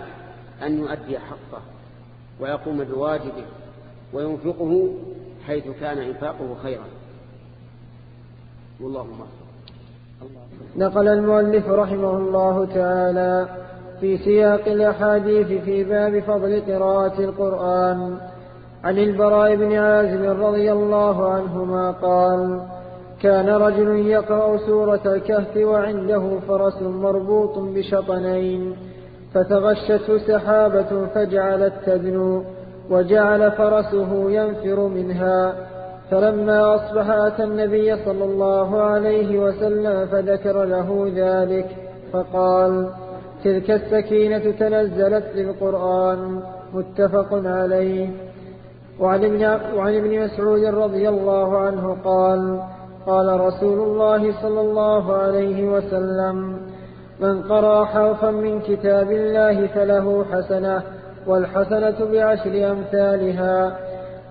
أن يؤدي حقه ويقوم بواجبه وينفقه حيث كان إنفاقه خيرا. والله أكبر نقل المؤلف رحمه الله تعالى في سياق الأحاديث في باب فضل قراءة القرآن. عن البراء بن عازب رضي الله عنهما قال كان رجل يقرأ سورة الكهف وعنده فرس مربوط بشطنين فتغشته سحابة فجعلت تدنو وجعل فرسه ينفر منها. فلما أصبح أتى النبي صلى الله عليه وسلم فذكر له ذلك فقال تلك السكينة تنزلت للقرآن متفق عليه. وعن ابن, وعن ابن مسعود رضي الله عنه قال قال رسول الله صلى الله عليه وسلم من قرأ حرفا من كتاب الله فله حسنة والحسنة بعشر أمثالها.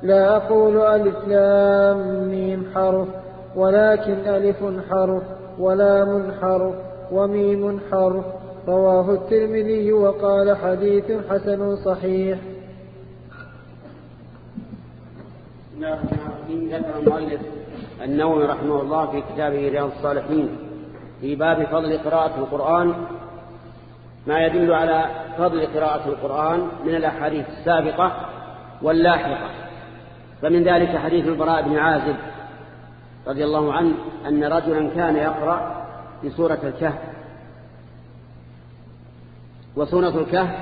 لا أقول ألف لام ميم حرف ولكن ألف حرف ولام حرف وميم حرف. رواه الترمذي وقال حديث حسن صحيح. نعم ذكر المؤلف النووي رحمه الله في كتابه رياض الصالحين في باب فضل قراءة القرآن ما يدل على فضل قراءة القرآن من الأحاديث السابقة واللاحقة. فمن ذلك حديث البراء بن عازب رضي الله عنه أن رجلا كان يقرأ في سورة الكهف. وسورة الكهف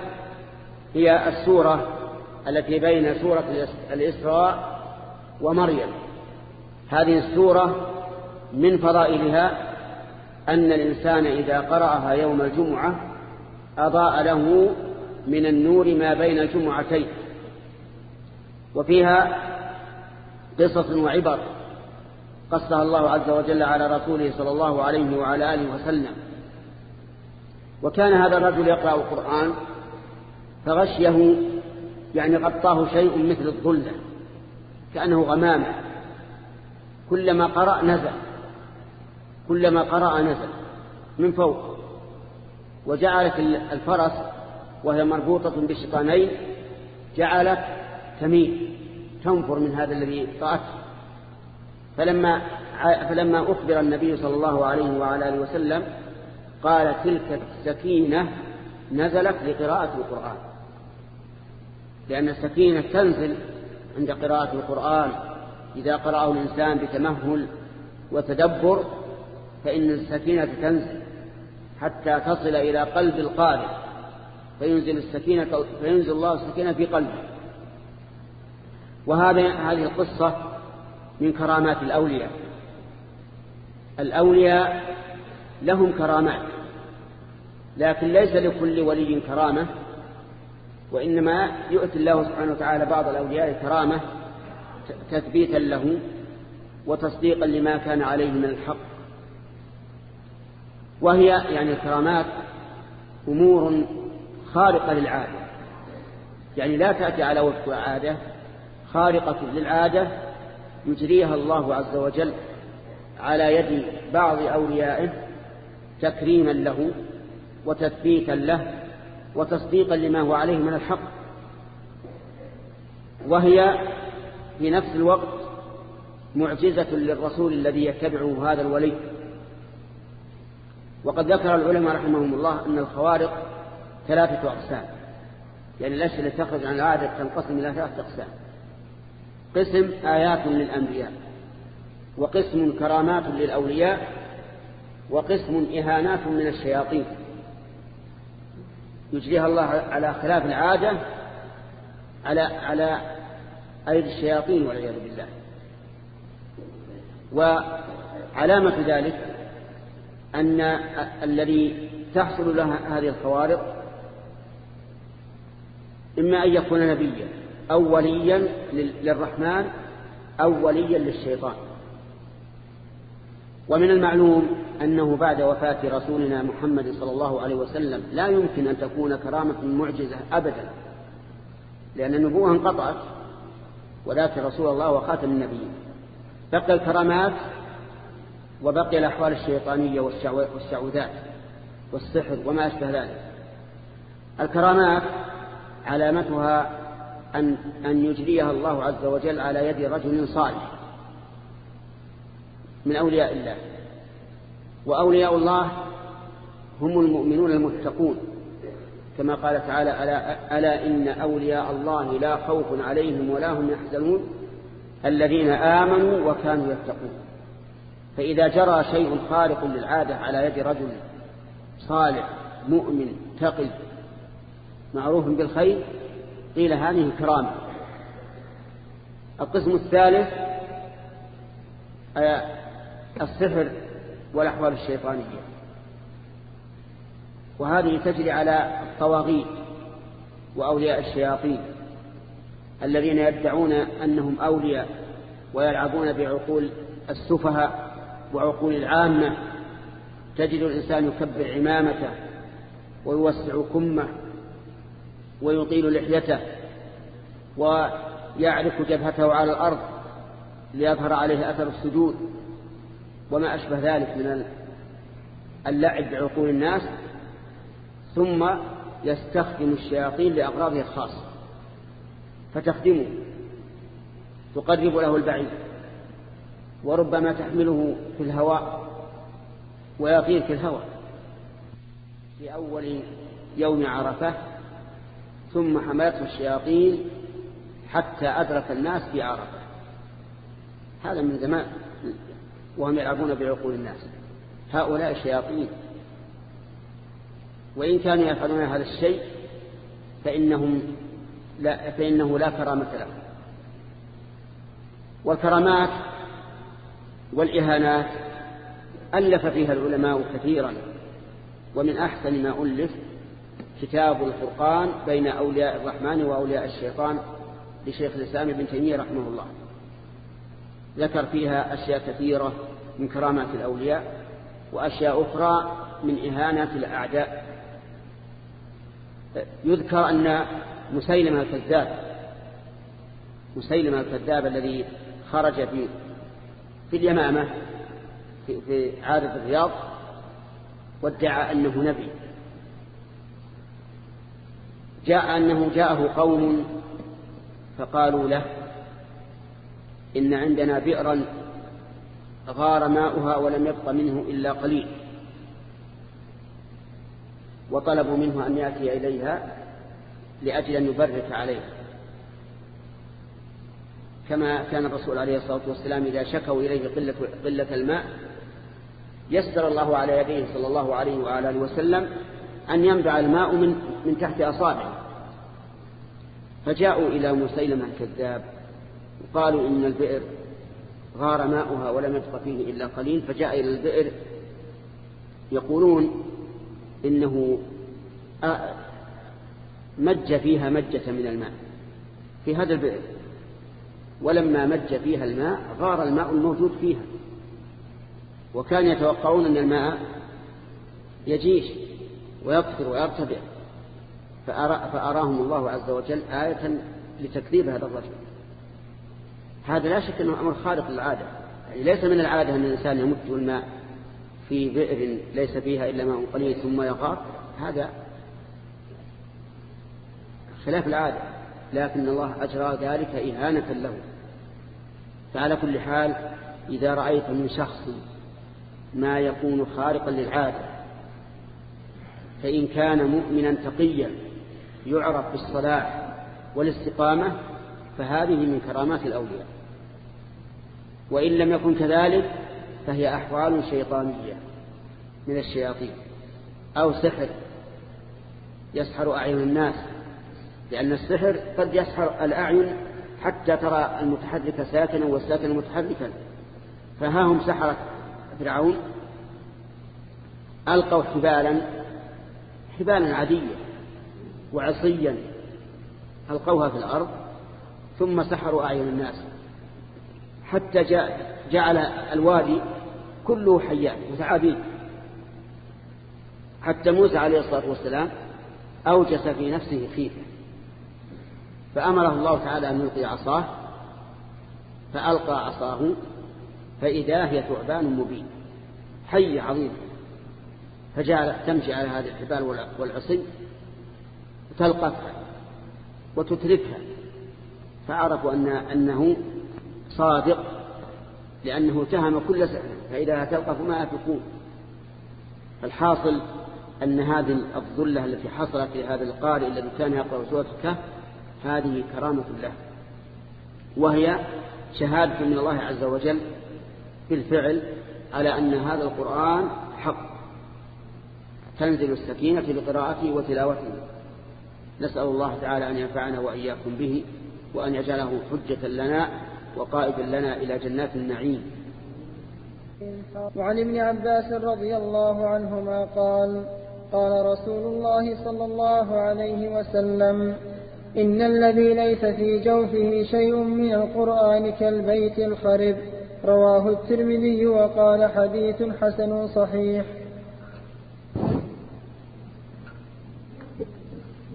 هي السورة التي بين سورة الإسراء ومريم. هذه السورة من فضائلها أن الإنسان إذا قرأها يوم الجمعة أضاء له من النور ما بين الجمعتين وفيها قصص وعبر قصها الله عز وجل على رسوله صلى الله عليه وعلى آله وسلم. وكان هذا الرجل يقرأ القرآن فغشيه يعني غطاه شيء مثل الظلة كأنه غمامة. كلما قرأ نزل. كلما قرأ نزل. من فوق. وجعلت الفرس وهي مربوطة بشيطانين جعلت تميل تنفر من هذا الذي رأته فلما فلما أخبر النبي صلى الله عليه وعلى آله وسلم قال تلك السكينة نزلت لقراءة القرآن. لأن السكينة تنزل عند قراءة القرآن إذا قرأه الإنسان بتمهل وتدبر فإن السكينة تنزل حتى تصل إلى قلب القارئ فينزل السكينة فينزل الله السكينة في قلبه. وهذا هذه القصة من كرامات الأولياء. الأولياء لهم كرامات لكن ليس لكل ولي كرامة وإنما يؤتي الله سبحانه وتعالى بعض الأولياء كرامة تثبيتا له وتصديقا لما كان عليه من الحق. وهي يعني الكرامات أمور خارقة للعادة. يعني لا تأتي على وفق العادة خارقة للعادة يجريها الله عز وجل على يد بعض أوليائه تكريما له وتثبيتا له وتصديقا لما هو عليه من الحق. وهي في نفس الوقت معجزة للرسول الذي يتبعه هذا الولي. وقد ذكر العلماء رحمهم الله أن الخوارق ثلاثة أقسام. يعني الأشياء التي تخرج عن العادة تنقسم إلى ثلاثة أقسام. قسم آيات للأنبياء وقسم كرامات للأولياء وقسم إهانات من الشياطين. يجريها الله على خلاف العادة على على أيدي الشياطين والعياذ بالله. وعلامة ذلك أن الذي تحصل له هذه الخوارق إما أن يكون نبيا أو وليا للرحمن أو وليا للشيطان. ومن المعلوم أنه بعد وفاة رسولنا محمد صلى الله عليه وسلم لا يمكن أن تكون كرامة معجزة أبدا لأن النبوة انقطعت. ولكن رسول الله وخاتم النبيين. بقي الكرامات وبقي الأحوال الشيطانية والشعوذات والسحر وما أشبه ذلك. الكرامات علامتها أن, أن يجريها الله عز وجل على يد رجل صالح من أولياء الله. وأولياء الله هم المؤمنون المتقون. كما قال تعالى ألا, ألا إن أولياء الله لا خوف عليهم ولا هم يحزنون الذين آمنوا وكانوا يتقون. فإذا جرى شيء خارق للعادة على يد رجل صالح مؤمن تقي معروف بالخير قيل هذه كرامة القسم الثالث آه، السحر والأحوال الشيطانية. وهذه تجري على الطواغيت وأولياء الشياطين الذين يدعون أنهم أولياء ويلعبون بعقول السفهاء وعقول العامة. تجد الإنسان يكبر عمامته ويوسع كمه ويطيل لحيته ويعرف جبهته على الأرض ليظهر عليه أثر السجود وما أشبه ذلك من اللعب بعقول الناس. ثم يستخدم الشياطين لأغراضه الخاصة. فتخدمه. تقرب له البعيد وربما تحمله في الهواء. ويطير في الهواء. في أول يوم عرفة ثم حملته الشياطين حتى أدرك الناس في عرفة هذا من زمان وهم يلعبون بعقول الناس. هؤلاء الشياطين وإن كانوا يفعلون هذا الشيء فإنهم لا فإنه لا كرامة لهم والكرامات والإهانات ألف فيها العلماء كثيرا ومن أحسن ما ألف كتاب الفرقان بين أولياء الرحمن وأولياء الشيطان لشيخ الإسلام ابن تيمية رحمه الله. ذكر فيها أشياء كثيرة من كرامات الأولياء وأشياء أخرى من إهانات الأعداء. يذكر أن مسيلمة الكذاب مسيلمة الكذاب الذي خرج في في اليمامة في, في عارض الرياض وادعى أنه نبي. جاء أنه جاءه قوم فقالوا له إن عندنا بئرا غار ماؤها ولم يبق منه إلا قليل. وطلبوا منه أن يأتي إليها لأجل أن يبرك عليها كما كان الرسول عليه الصلاة والسلام إذا شكوا إليه قلة, قلة الماء يسر الله على يديه صلى الله عليه وآله وسلم أن ينبع الماء من, من تحت أصابعه. فجاءوا إلى مسيلمة الكذاب وقالوا إن البئر غار ماؤها ولم يبق فيه إلا قليل. فجاء إلى البئر يقولون إنه مج فيها مجة من الماء في هذا البئر ولما مج فيها الماء غار الماء الموجود فيها. وكان يتوقعون أن الماء يجيش ويكثر ويرتفع فأراهم الله عز وجل آية لتكذيب هذا الرجل. هذا لا شك أنه أمر خارق للعادة يعني ليس من العادة أن الإنسان يمت الماء في بئر ليس فيها إلا ماء قليل ثم يغار هذا خلاف العادة لكن الله أجرى ذلك إهانة له. فعلى كل حال إذا رأيت من شخص ما يكون خارقا للعادة فإن كان مؤمنا تقيا يعرف بالصلاح والاستقامة فهذه من كرامات الأولياء. وإن لم يكن كذلك فهي أحوال شيطانية من الشياطين. أو سحر يسحر أعين الناس لأن السحر قد يسحر الأعين حتى ترى المتحرك ساكنا والساكن متحركا. فها هم سحرة فرعون. ألقوا حبالا حبالا عادية وعصيا ألقوها في الأرض ثم سحروا أعين الناس. حتى جعل الوادي كله حيات وثعابين حتى موسى عليه الصلاة والسلام أوجس في نفسه خيفة. فأمره الله تعالى أن يلقي عصاه فألقى عصاه فإذا هي ثعبان مبين. حي عظيم. فجعل تمشي على هذه الحبال والعصي وتلقفها وتتركها. فعرفوا أن أنه صادق لأنه اتهم كل سحر فإذا تلقف ما أفكون فالحاصل أن هذه الظلة التي حصلت لهذا القارئ الذي كان يقرأ سورة الكهف هذه كرامة له. وهي شهادة من الله عز وجل بالفعل على أن هذا القرآن حق. تنزل السكينة لقراءته وتلاوته. نسأل الله تعالى أن ينفعنا وإياكم به وأن يجعله حجة لنا وقائدا لنا إلى جنات النعيم. وعن ابن عباس رضي الله عنهما قال قال رسول الله صلى الله عليه وسلم إن الذي ليس في جوفه شيء من القرآن كالبيت الخرب. رواه الترمذي وقال حديث حسن صحيح.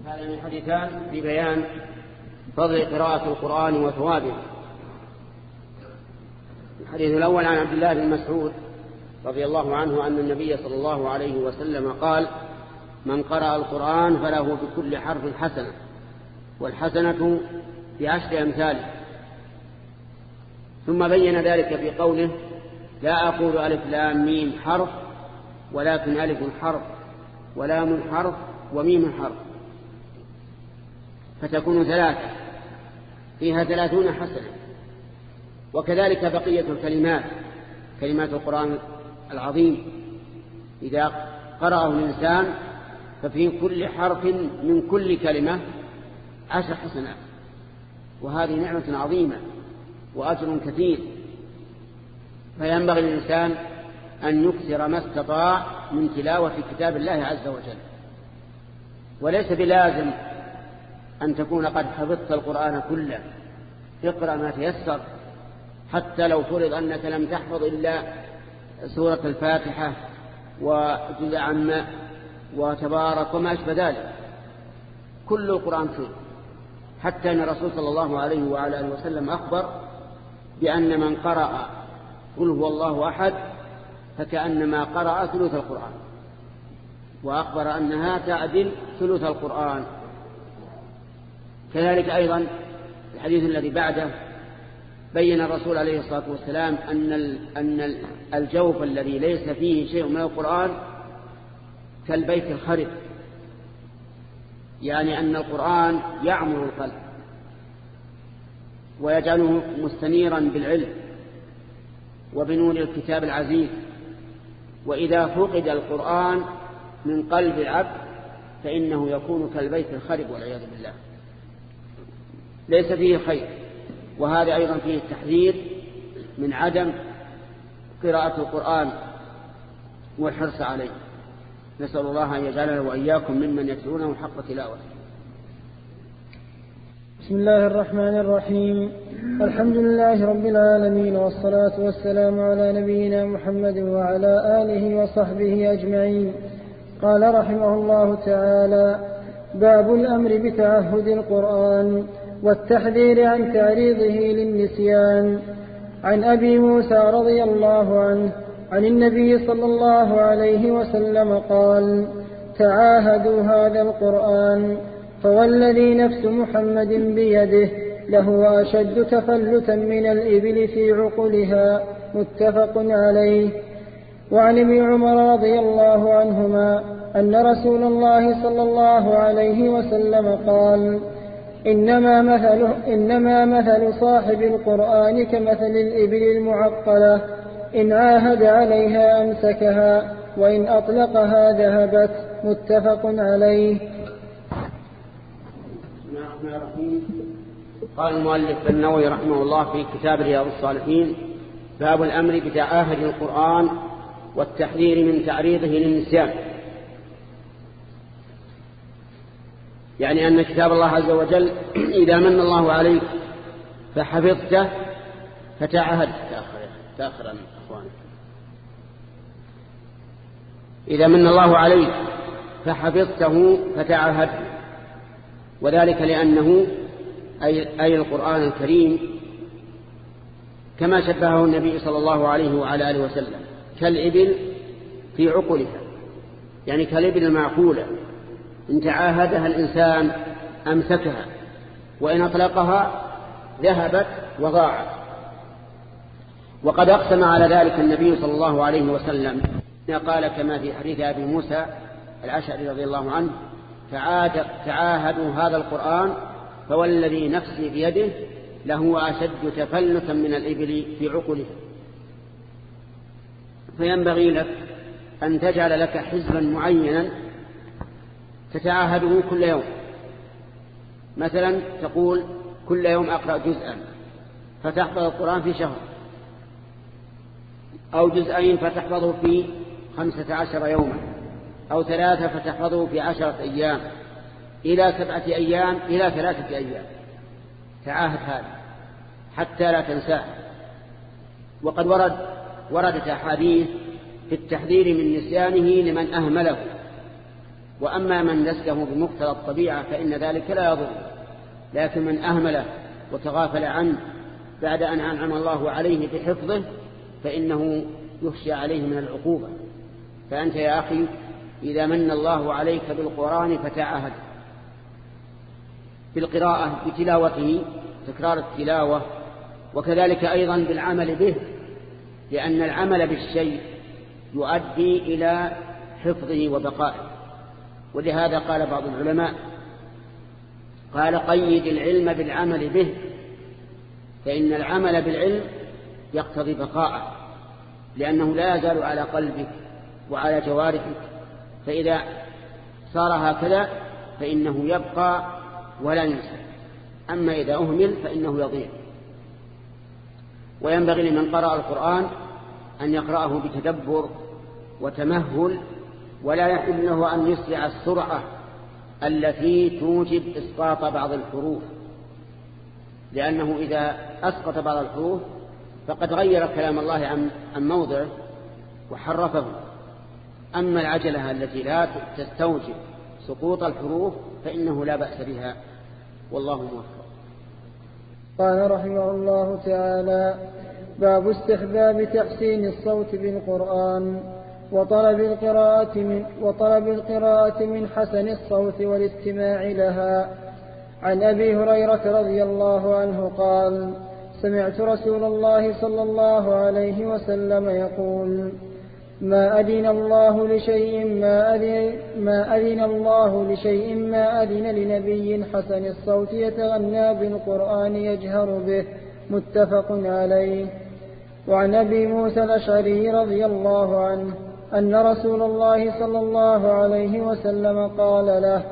هذا من حديثان في بيان فضل قراءة القرآن وثوابه. الحديث الأول عن عبد الله بن مسعود رضي الله عنه أن النبي صلى الله عليه وسلم قال من قرأ القرآن فله بكل حرف حسنة والحسنة بعشر أمثاله ثم بين ذلك في قوله لا أقول ألف لام ميم حرف ولكن ألف حرف ولام حرف وميم حرف. فتكون ثلاثة فيها ثلاثون حسنة. وكذلك بقية الكلمات كلمات القرآن العظيم. إذا قرأه الإنسان ففي كل حرف من كل كلمة عشر حسنات. وهذه نعمة عظيمة وأجر كثير. فينبغي للإنسان أن يكثر ما استطاع من تلاوة كتاب الله عز وجل. وليس بلازم أن تكون قد حفظت القرآن كله. اقرأ ما تيسر. حتى لو فرض أنك لم تحفظ إلا سورة الفاتحة وجزء عما وتبارك وما أشبه ذلك. كل القرآن فيه. حتى أن الرسول صلى الله عليه وعلى آله وسلم أخبر بأن من قرأ قل هو الله أحد فكأنما قرأ ثلث القرآن. وأخبر أنها تعدل ثلث القرآن. كذلك أيضا الحديث الذي بعده بين الرسول عليه الصلاة والسلام أن أن الجوف الذي ليس فيه شيء من القرآن كالبيت الخرب. يعني أن القرآن يعمر القلب ويجعله مستنيرا بالعلم وبنور الكتاب العزيز. وإذا فقد القرآن من قلب العبد فإنه يكون كالبيت الخرب والعياذ بالله. ليس فيه خير. وهذا أيضا فيه التحذير من عدم قراءة القرآن والحرص عليه. نسأل الله أن يجعلنا وإياكم ممن يتلونه حق تلاوته. بسم الله الرحمن الرحيم. الحمد لله رب العالمين والصلاة والسلام على نبينا محمد وعلى آله وصحبه أجمعين. قال رحمه الله تعالى باب الأمر بتعهد القرآن. والتحذير عن تعريضه للنسيان. عن أبي موسى رضي الله عنه عن النبي صلى الله عليه وسلم قال تعاهدوا هذا القرآن فوالذي نفس محمد بيده له أشد تفلتا من الإبل في عقلها. متفق عليه. وعن ابن عمر رضي الله عنهما أن رسول الله صلى الله عليه وسلم قال إنما مثل, إنما مثل صاحب القرآن كمثل الإبل المعقلة. إن عاهد عليها أمسكها وإن أطلقها ذهبت. متفق عليه. قال المؤلف النووي رحمه الله في كتاب رياض الصالحين باب الأمر بتعاهد القرآن والتحذير من تعريضه للنسيان. يعني أن كتاب الله عز وجل إذا من الله عليك فحفظته فتعهد تأخر أخوانك إذا من الله عليك فحفظته فتعهد. وذلك لأنه أي, أي القرآن الكريم كما شبهه النبي صلى الله عليه وعلى آله وسلم كالإبل في عقلها يعني كالإبل المعقولة. إن تعاهدها الإنسان أمسكها وإن أطلقها ذهبت وضاعت. وقد أقسم على ذلك النبي صلى الله عليه وسلم. قال كما في حديث أبي موسى العشري رضي الله عنه تعاهدوا هذا القرآن فوالذي نفسي بيده له أشد تفلتا من الإبل في عقله. فينبغي لك أن تجعل لك حزبا معينا تتعاهده كل يوم. مثلا تقول كل يوم أقرأ جزءا فتحفظ القرآن في شهر. أو جزئين فتحفظه في خمسة عشر يوما أو ثلاثة فتحفظه في عشرة أيام. إلى سبعة أيام إلى ثلاثة أيام. تعاهد هذا حتى لا تنساه. وقد ورد وردت أحاديث في التحذير من نسيانه لمن أهمله. وأما من نسله بمقتضى الطبيعة فإن ذلك لا يضر. لكن من أهمله وتغافل عنه بعد أن أنعم الله عليه بحفظه فإنه يخشى عليه من العقوبة. فأنت يا أخي إذا من الله عليك بالقرآن فتعهد بالقراءة بتلاوته تكرار التلاوة وكذلك أيضا بالعمل به لأن العمل بالشيء يؤدي إلى حفظه وبقائه. ولهذا قال بعض العلماء قال قيد العلم بالعمل به فإن العمل بالعلم يقتضي بقاءه لأنه لا يزال على قلبك وعلى جوارحك فإذا صار هكذا فإنه يبقى ولا ينسى أما إذا أهمل فإنه يضيع. وينبغي لمن قرأ القرآن أن يقرأه بتدبر وتمهل ولا يحل له أن يسرع السرعة التي توجب إسقاط بعض الحروف. لأنه إذا أسقط بعض الحروف فقد غير كلام الله عن موضعه وحرفه. أما العجلة التي لا تستوجب سقوط الحروف فإنه لا بأس بها. والله موفق. قال رحمه الله تعالى باب استحباب تحسين الصوت بالقرآن. وطلب القراءة من وطلب القراءة من حسن الصوت والاستماع لها. عن أبي هريرة رضي الله عنه قال سمعت رسول الله صلى الله عليه وسلم يقول ما أذن الله لشيء ما أذن, ما أذن الله لشيء ما أذن لنبي حسن الصوت يتغنى بالقرآن يجهر به. متفق عليه. وعن أبي موسى الأشعري رضي الله عنه أن رسول الله صلى الله عليه وسلم قال له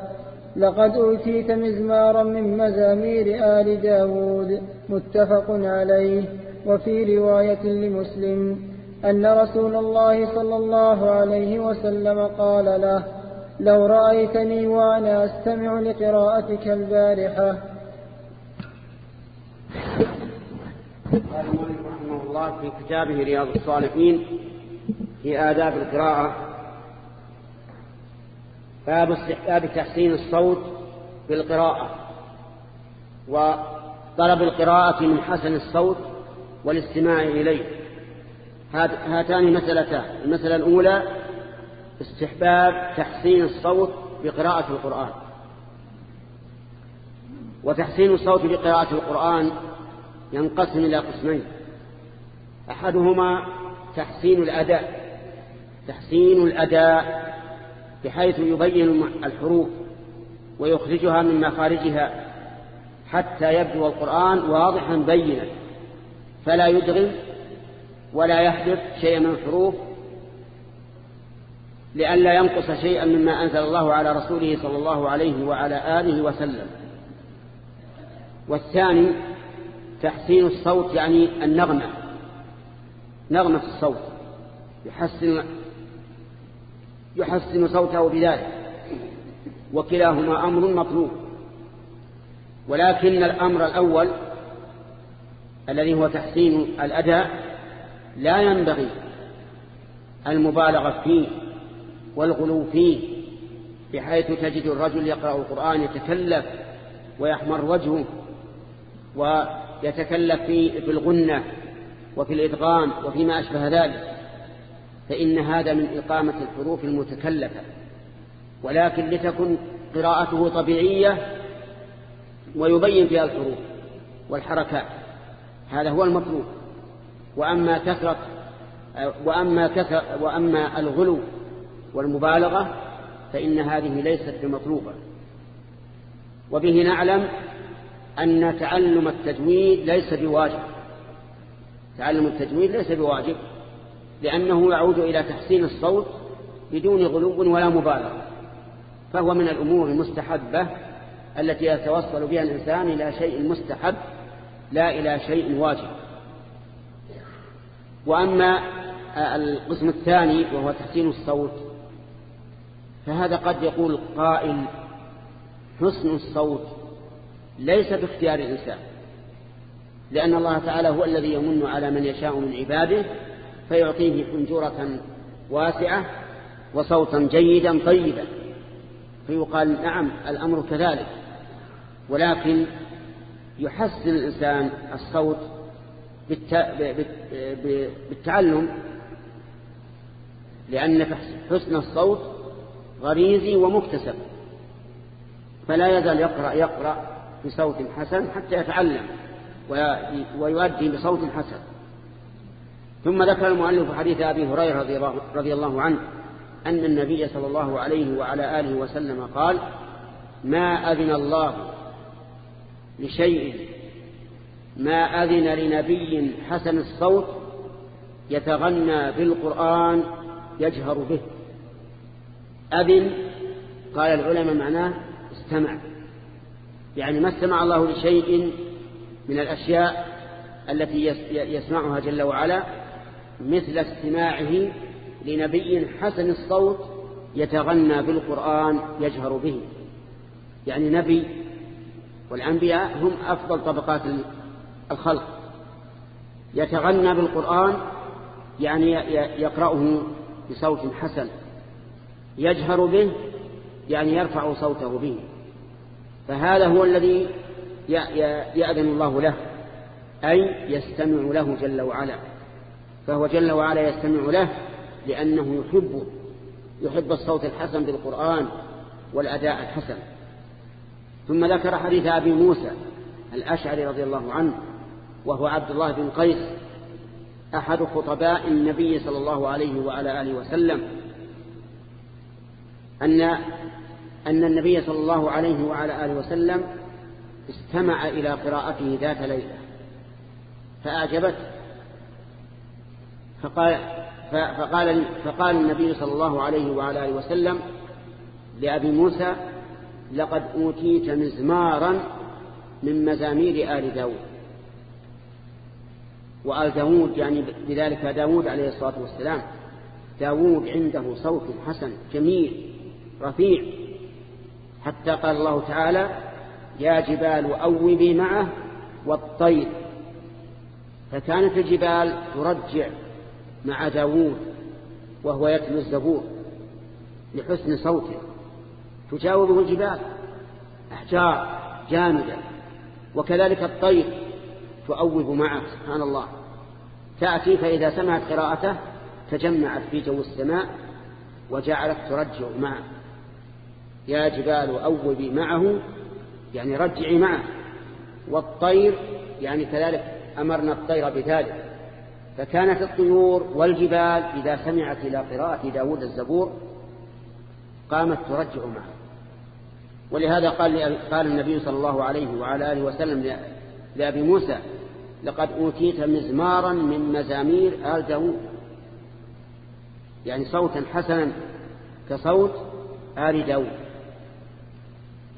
لقد أوتيت مزمارا من مزامير آل داود متفق عليه وفي رواية لمسلم أن رسول الله صلى الله عليه وسلم قال له لو رأيتني وأنا أستمع لقراءتك البارحة. قال المؤلف رحمه الله في كتابه رياض الصالحين في آداب القراءة. باب استحباب تحسين الصوت بالقراءة وطلب القراءة من حسن الصوت والاستماع إليه. هاتان مسألتان المسألة الأولى استحباب تحسين الصوت بقراءة القرآن. وتحسين الصوت بقراءة القرآن ينقسم إلى قسمين. أحدهما تحسين الأداء تحسين الأداء بحيث يبين الحروف ويخرجها من مخارجها حتى يبدو القرآن واضحا بينا. فلا يدغم ولا يحدث شيئا من الحروف لئلا ينقص شيئا مما أنزل الله على رسوله صلى الله عليه وعلى آله وسلم. والثاني تحسين الصوت يعني النغمة. نغمة الصوت يحسن يحسن صوته بذلك وكلاهما أمر مطلوب. ولكن الأمر الأول الذي هو تحسين الأداء لا ينبغي المبالغة فيه والغلو فيه بحيث تجد الرجل يقرأ القرآن يتكلف ويحمر وجهه ويتكلف في الغنة. وفي الإدغام وفيما أشبه ذلك فإن هذا من إقامة الحروف المتكلفة. ولكن لتكن قراءته طبيعية ويبين فيها الحروف والحركات هذا هو المطلوب. وأما كثرة وأما, كثر وأما الغلو والمبالغة فإن هذه ليست بمطلوبة. وبه نعلم أن تعلم التجويد ليس بواجب. تعلم التجويد ليس بواجب لأنه يعود إلى تحسين الصوت بدون غلو ولا مبالغة. فهو من الأمور المستحبة التي يتوصل بها الإنسان إلى شيء مستحب لا إلى شيء واجب. وأما القسم الثاني وهو تحسين الصوت فهذا قد يقول قائل حسن الصوت ليس باختيار الإنسان. لأن الله تعالى هو الذي يمن على من يشاء من عباده فيعطيه حنجرة واسعة وصوتا جيدا طيبا. فيقال نعم الأمر كذلك. ولكن يحسن الإنسان الصوت بالتعلم لأن حسن الصوت غريزي ومكتسب. فلا يزال يقرأ يقرأ بصوت حسن حتى يتعلم. ويؤدي بصوت حسن. ثم ذكر المؤلف حديث أبي هريرة رضي الله عنه أن النبي صلى الله عليه وعلى آله وسلم قال ما أذن الله لشيء ما أذن لنبي حسن الصوت يتغنى بالقرآن يجهر به. أذن قال العلماء معناه استمع. يعني ما استمع الله لشيء من الأشياء التي يسمعها جل وعلا مثل استماعه لنبي حسن الصوت يتغنى بالقرآن يجهر به. يعني نبي والأنبياء هم أفضل طبقات الخلق. يتغنى بالقرآن يعني يقرأه بصوت حسن. يجهر به يعني يرفع صوته به. فهذا هو الذي يأذن الله له أي يستمع له جل وعلا. فهو جل وعلا يستمع له لأنه يحبه يحب الصوت الحسن بالقرآن والأداء الحسن. ثم ذكر حديث أبي موسى الأشعري رضي الله عنه وهو عبد الله بن قيس أحد خطباء النبي صلى الله عليه وعلى آله وسلم أن أن النبي صلى الله عليه وعلى آله وسلم استمع إلى قراءته ذات ليلة. فأعجبته. فقال, فقال, فقال النبي صلى الله عليه وعلى آله وسلم لأبي موسى لقد أوتيت مزمارا من مزامير آل داود. وآل داود يعني بذلك داود عليه الصلاة والسلام. داود عنده صوت حسن جميل رفيع. حتى قال الله تعالى يا جبال أوبي معه والطير. فكانت الجبال ترجع مع داود وهو يتلو الزبور لحسن صوته. تجاوبه الجبال أحجار جامدة وكذلك الطير تؤوب معه سبحان الله. تأتي فإذا سمعت قراءته تجمعت في جو السماء وجعلت ترجع معه. يا جبال أوبي معه يعني رجعي معه. والطير يعني كذلك أمرنا الطير بذلك. فكانت الطيور والجبال إذا سمعت إلى قراءة داود الزبور قامت ترجع معه. ولهذا قال, قال النبي صلى الله عليه وعلى آله وسلم لأبي موسى لقد أوتيت مزمارا من مزامير آل داود. يعني صوتا حسنا كصوت آل داود.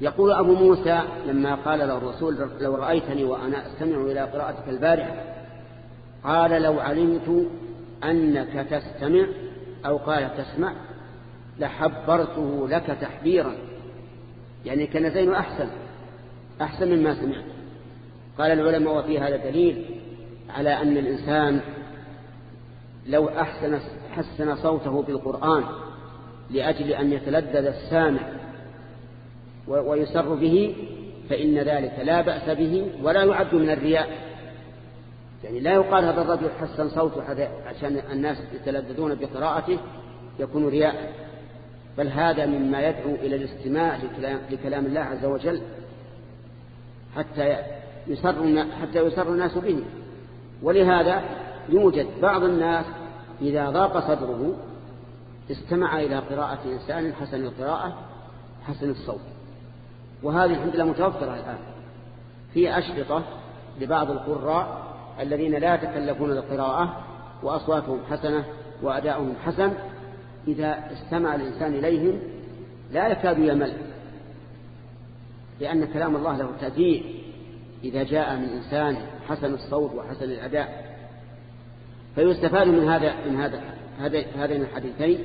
يقول أبو موسى لما قال له الرسول لو رأيتني وأنا أستمع إلى قراءتك البارحة قال لو علمت أنك تستمع أو قال تسمع لحبرته لك تحبيرا. يعني كان زين أحسن أحسن مما سمعت. قال العلماء وفي هذا دليل على أن الإنسان لو أحسن حسن صوته بالقرآن لأجل أن يتلذذ السامع ويسر به فإن ذلك لا بأس به ولا يعد من الرياء. يعني لا يقال هذا الرجل حسن صوته عشان الناس يتلذذون بقراءته يكون رياء. بل هذا مما يدعو إلى الاستماع لكلام, الله عز وجل حتى يسر حتى يسر الناس به. ولهذا يوجد بعض الناس إذا ضاق صدره استمع إلى قراءة إنسان حسن القراءة حسن الصوت. وهذه الحمد لله متوفرة الآن. في أشرطة لبعض القراء الذين لا يتكلفون القراءة وأصواتهم حسنة وأداؤهم حسن. إذا استمع الإنسان إليهم لا يكاد يمل لأن كلام الله له تأثير. إذا جاء من إنسان حسن الصوت وحسن الأداء فيستفاد من هذا من هذا هذين الحديثين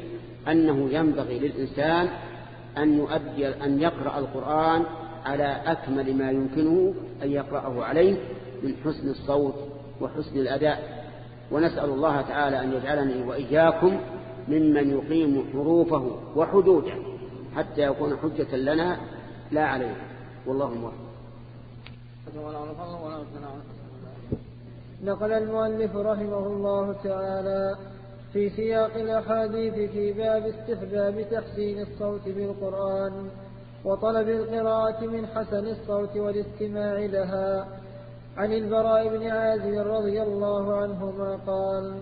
أنه ينبغي للإنسان أن يؤدي أن يقرأ القرآن على أكمل ما يمكنه أن يقرأه عليه من حسن الصوت وحسن الأداء. ونسأل الله تعالى أن يجعلني وإياكم ممن يقيم حروفه وحدوده حتى يكون حجة لنا لا علينا. والله موفق. نقل المؤلف رحمه الله تعالى في سياق الأحاديث في باب استحباب تحسين الصوت بالقرآن وطلب القراءة من حسن الصوت والاستماع لها. عن البراء بن عازب رضي الله عنهما قال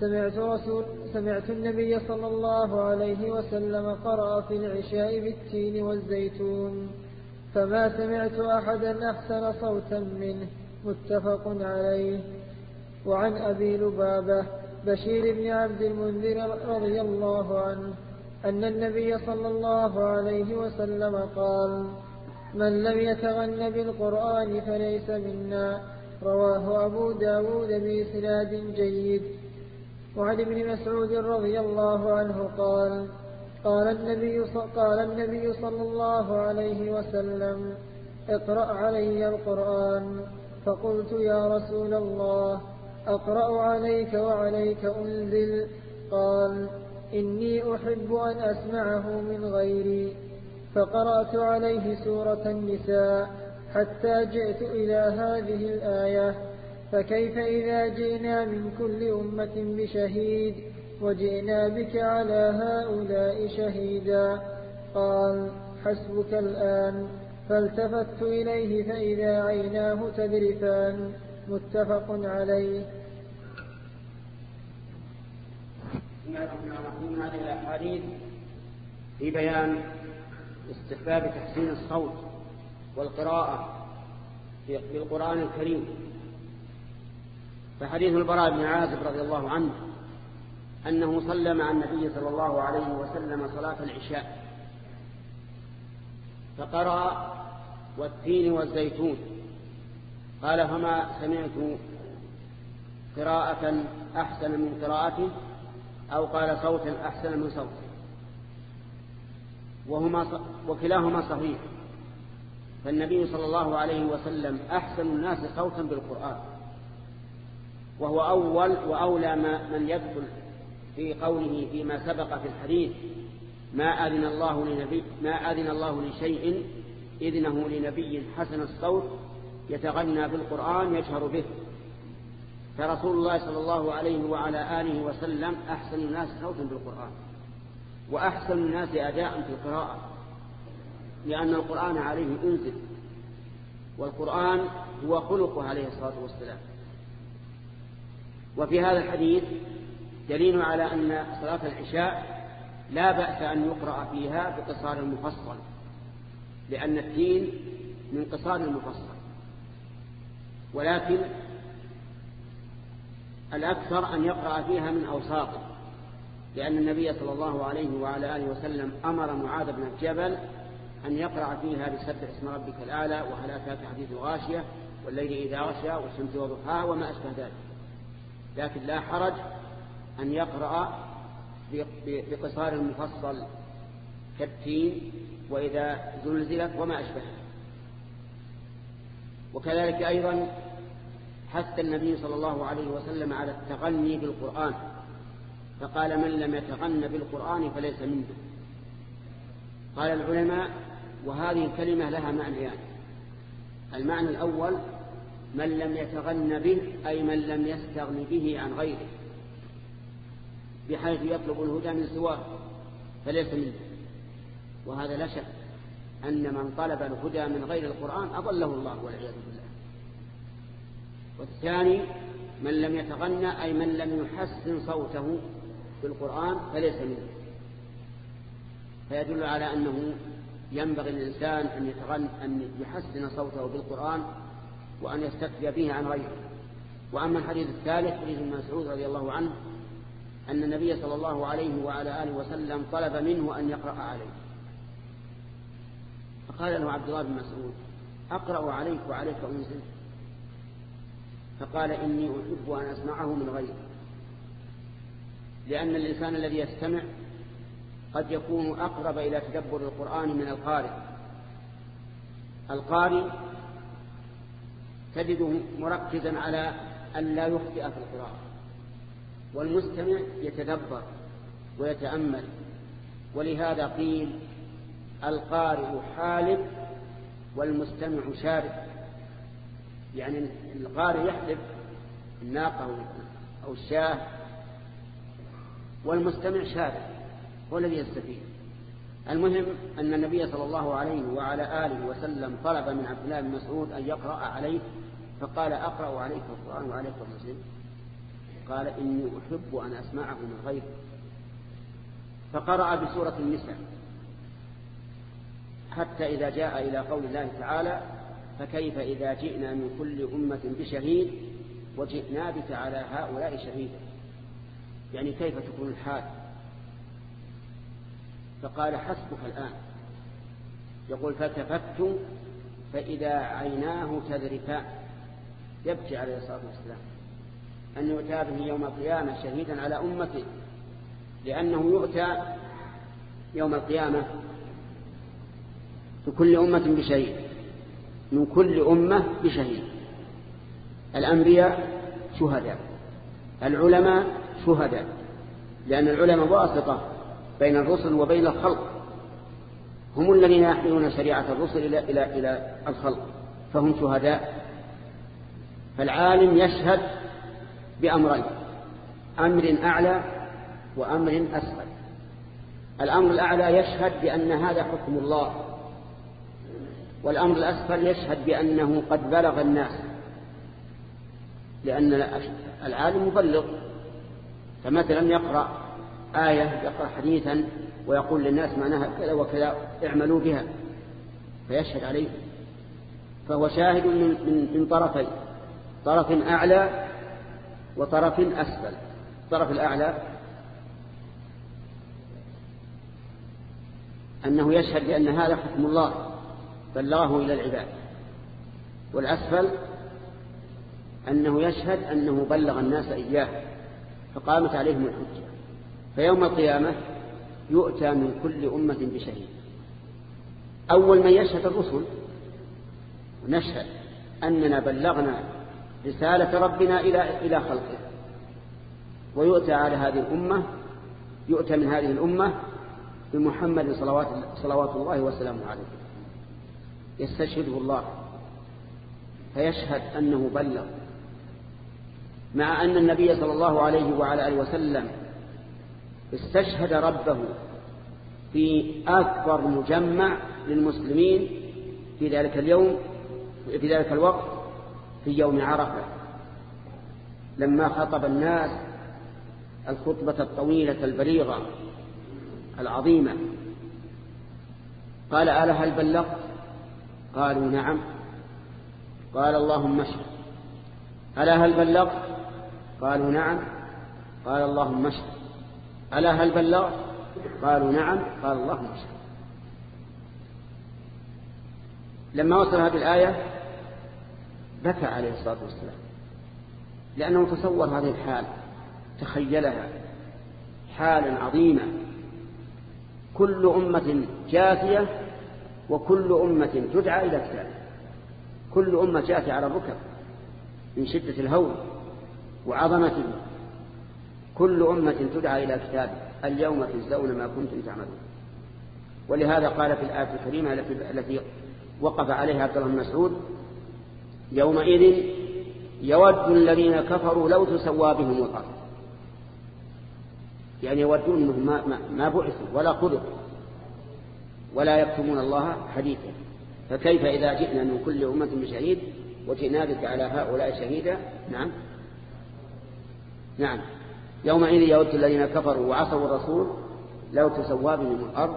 سمعت رسول سمعت النبي صلى الله عليه وسلم قرأ في العشاء بالتين والزيتون فما سمعت أحدا أحسن صوتا منه متفق عليه. وعن أبي لبابة بشير بن عبد المنذر رضي الله عنه أن النبي صلى الله عليه وسلم قال من لم يتغن بالقرآن فليس منا. رواه أبو داود بإسناد جيد. وعن ابن مسعود رضي الله عنه قال قال النبي قال النبي صلى الله عليه وسلم اقرأ علي القرآن. فقلت يا رسول الله أقرأ عليك وعليك أنزل. قال إني أحب أن أسمعه من غيري. فقرأت عليه سورة النساء حتى جئت إلى هذه الآية. فكيف إذا جئنا من كل أمة بشهيد وجئنا بك على هؤلاء شهيدا؟ قال حسبك الآن. فالتفت إليه فإذا عيناه تذرفان. متفق عليه. بسم الله الرحمن هذه الأحاديث في بيان استحباب تحسين الصوت والقراءة في القرآن الكريم. فحديث البراء بن عازب رضي الله عنه أنه صلى مع النبي صلى الله عليه وسلم صلاة العشاء. فقرأ والتين والزيتون. قال فما سمعت قراءة أحسن من قراءته أو قال صوتا أحسن من صوته. وهما وكلاهما صحيح. فالنبي صلى الله عليه وسلم أحسن الناس صوتا بالقرآن. وهو أول وأولى ما من يدخل في قوله فيما سبق في الحديث ما أذن الله لنبي ما أذن الله لشيء إذنه لنبي حسن الصوت يتغنى بالقرآن يجهر به. فرسول الله صلى الله عليه وعلى آله وسلم أحسن الناس صوتا بالقرآن وأحسن الناس أداء في القراءة لأن القرآن عليه أنزل والقرآن هو خلقه عليه الصلاة والسلام. وفي هذا الحديث دليل على أن صلاة العشاء لا بأس أن يقرأ فيها بقصار المفصل لأن الدين من قصار المفصل. ولكن الأكثر أن يقرأ فيها من أوساطه لأن النبي صلى الله عليه وعلى آله وسلم أمر معاذ بن الجبل أن يقرأ فيها بسبح اسم ربك الأعلى وهل أتاك حديث الغاشية والليل إذا غشى والشمس وضحاها وما أشبه ذلك. لكن لا حرج أن يقرأ بقصار المفصل كالتين وإذا زلزلت وما أشبهها. وكذلك أيضا حث النبي صلى الله عليه وسلم على التغني بالقرآن فقال من لم يتغن بالقرآن فليس منه. قال العلماء وهذه الكلمة لها معنيان. المعنى الأول من لم يتغن به أي من لم يستغن به عن غيره بحيث يطلب الهدى من سواه فليس منه. وهذا لا شك. أن من طلب الهدى من غير القرآن أضله الله والعياذ بالله. والثاني من لم يتغنى أي من لم يحسن صوته بالقرآن فليس منه. فيدل على أنه ينبغي للإنسان أن, يتغن أن يحسن صوته بالقرآن وأن يستكفي به عن غيره. وأما الحديث الثالث حديث مسعود رضي الله عنه أن النبي صلى الله عليه وعلى آله وسلم طلب منه أن يقرأ عليه. فقال له عبد الله بن مسعود أقرأ عليك وعليك أنزل فقال إني أحب أن أسمعه من غيري لأن الإنسان الذي يستمع قد يكون أقرب إلى تدبر القرآن من القارئ. القارئ تجده مركزا على أن لا يخطئ في القراءة والمستمع يتدبر ويتأمل ولهذا قيل القارئ حالب والمستمع شارب يعني القارئ يحلب الناقة أو الشاة والمستمع شارب هو الذي يستفيد. المهم أن النبي صلى الله عليه وعلى آله وسلم طلب من عبد الله بن مسعود أن يقرأ عليه فقال أقرأ عليك القرآن وعليك المسلم قال إني أحب أن أسمعه من غيره فقرأ بسورة النساء. حتى إذا جاء إلى قول الله تعالى فكيف إذا جئنا من كل أمة بشهيد وجئنا بك على هؤلاء شهيدا؟ يعني كيف تكون الحال؟ فقال حسبك الآن. يقول فالتفت فإذا عيناه تذرفان. يبكي عليه الصلاة والسلام. أن يؤتى به يوم القيامة شهيدا على أمته لأنه يؤتى يوم القيامة في كل أمة بشهيد. من كل أمة بشهيد. الأنبياء شهداء. العلماء شهداء. لأن العلماء واسطة بين الرسل وبين الخلق. هم الذين يحملون شريعة الرسل إلى, إلى, إلى الخلق. فهم شهداء. فالعالم يشهد بأمرين أمر أعلى وأمر أسفل الأمر الأعلى يشهد بأن هذا حكم الله. والأمر الأسفل يشهد بأنه قد بلغ الناس لأن العالم مبلغ فمثلا يقرأ آية يقرأ حديثا ويقول للناس معناها كذا وكذا اعملوا بها فيشهد عليه. فهو شاهد من, من, طرفين طرف أعلى وطرف أسفل. الطرف الأعلى أنه يشهد بأن هذا حكم الله. بلغه إلى العباد. والأسفل أنه يشهد أنه بلغ الناس إياه فقامت عليهم الحجة. فيوم القيامة يؤتى من كل أمة بشهيد. أول من يشهد الرسل نشهد أننا بلغنا رسالة ربنا إلى إلى خلقه. ويؤتى على هذه الأمة يؤتى من هذه الأمة بمحمد صلوات, صلوات الله وسلامه عليه. يستشهده الله فيشهد أنه بلغ. مع أن النبي صلى الله عليه وعلى آله وسلم استشهد ربه في أكبر مجمع للمسلمين في ذلك اليوم في ذلك الوقت في يوم عرفة لما خطب الناس الخطبة الطويلة البليغة العظيمة. قال ألا هل بلغت؟ قالوا نعم. قال اللهم اشهد ألا هل بلغت؟ قالوا نعم. قال اللهم اشهد ألا هل بلغت؟ قالوا نعم. قال اللهم اشهد لما وصل هذه الآية بكى عليه الصلاة والسلام. لأنه تصور هذه الحال تخيلها. حالا عظيمة كل أمة جاثية وكل أمة تدعى إلى كتاب كل أمة جاثية على الركب من شدة الهول وعظمته كل أمة تدعى إلى كتاب اليوم تجزون ما كنتم تعملون. ولهذا قال في الآية الكريمة التي وقف عليها عبد الله بن مسعود يومئذ يود الذين كفروا لو تسوى بهم الأرض يعني يودون ما, ما, ما بعثوا ولا خلقوا ولا يكتمون الله حديثا. فكيف إذا جئنا من كل أمة بشهيد وجئنا بك على هؤلاء شهيدا؟ نعم. نعم. يومئذ يود الذين كفروا وعصوا الرسول لو تسوى بهم الأرض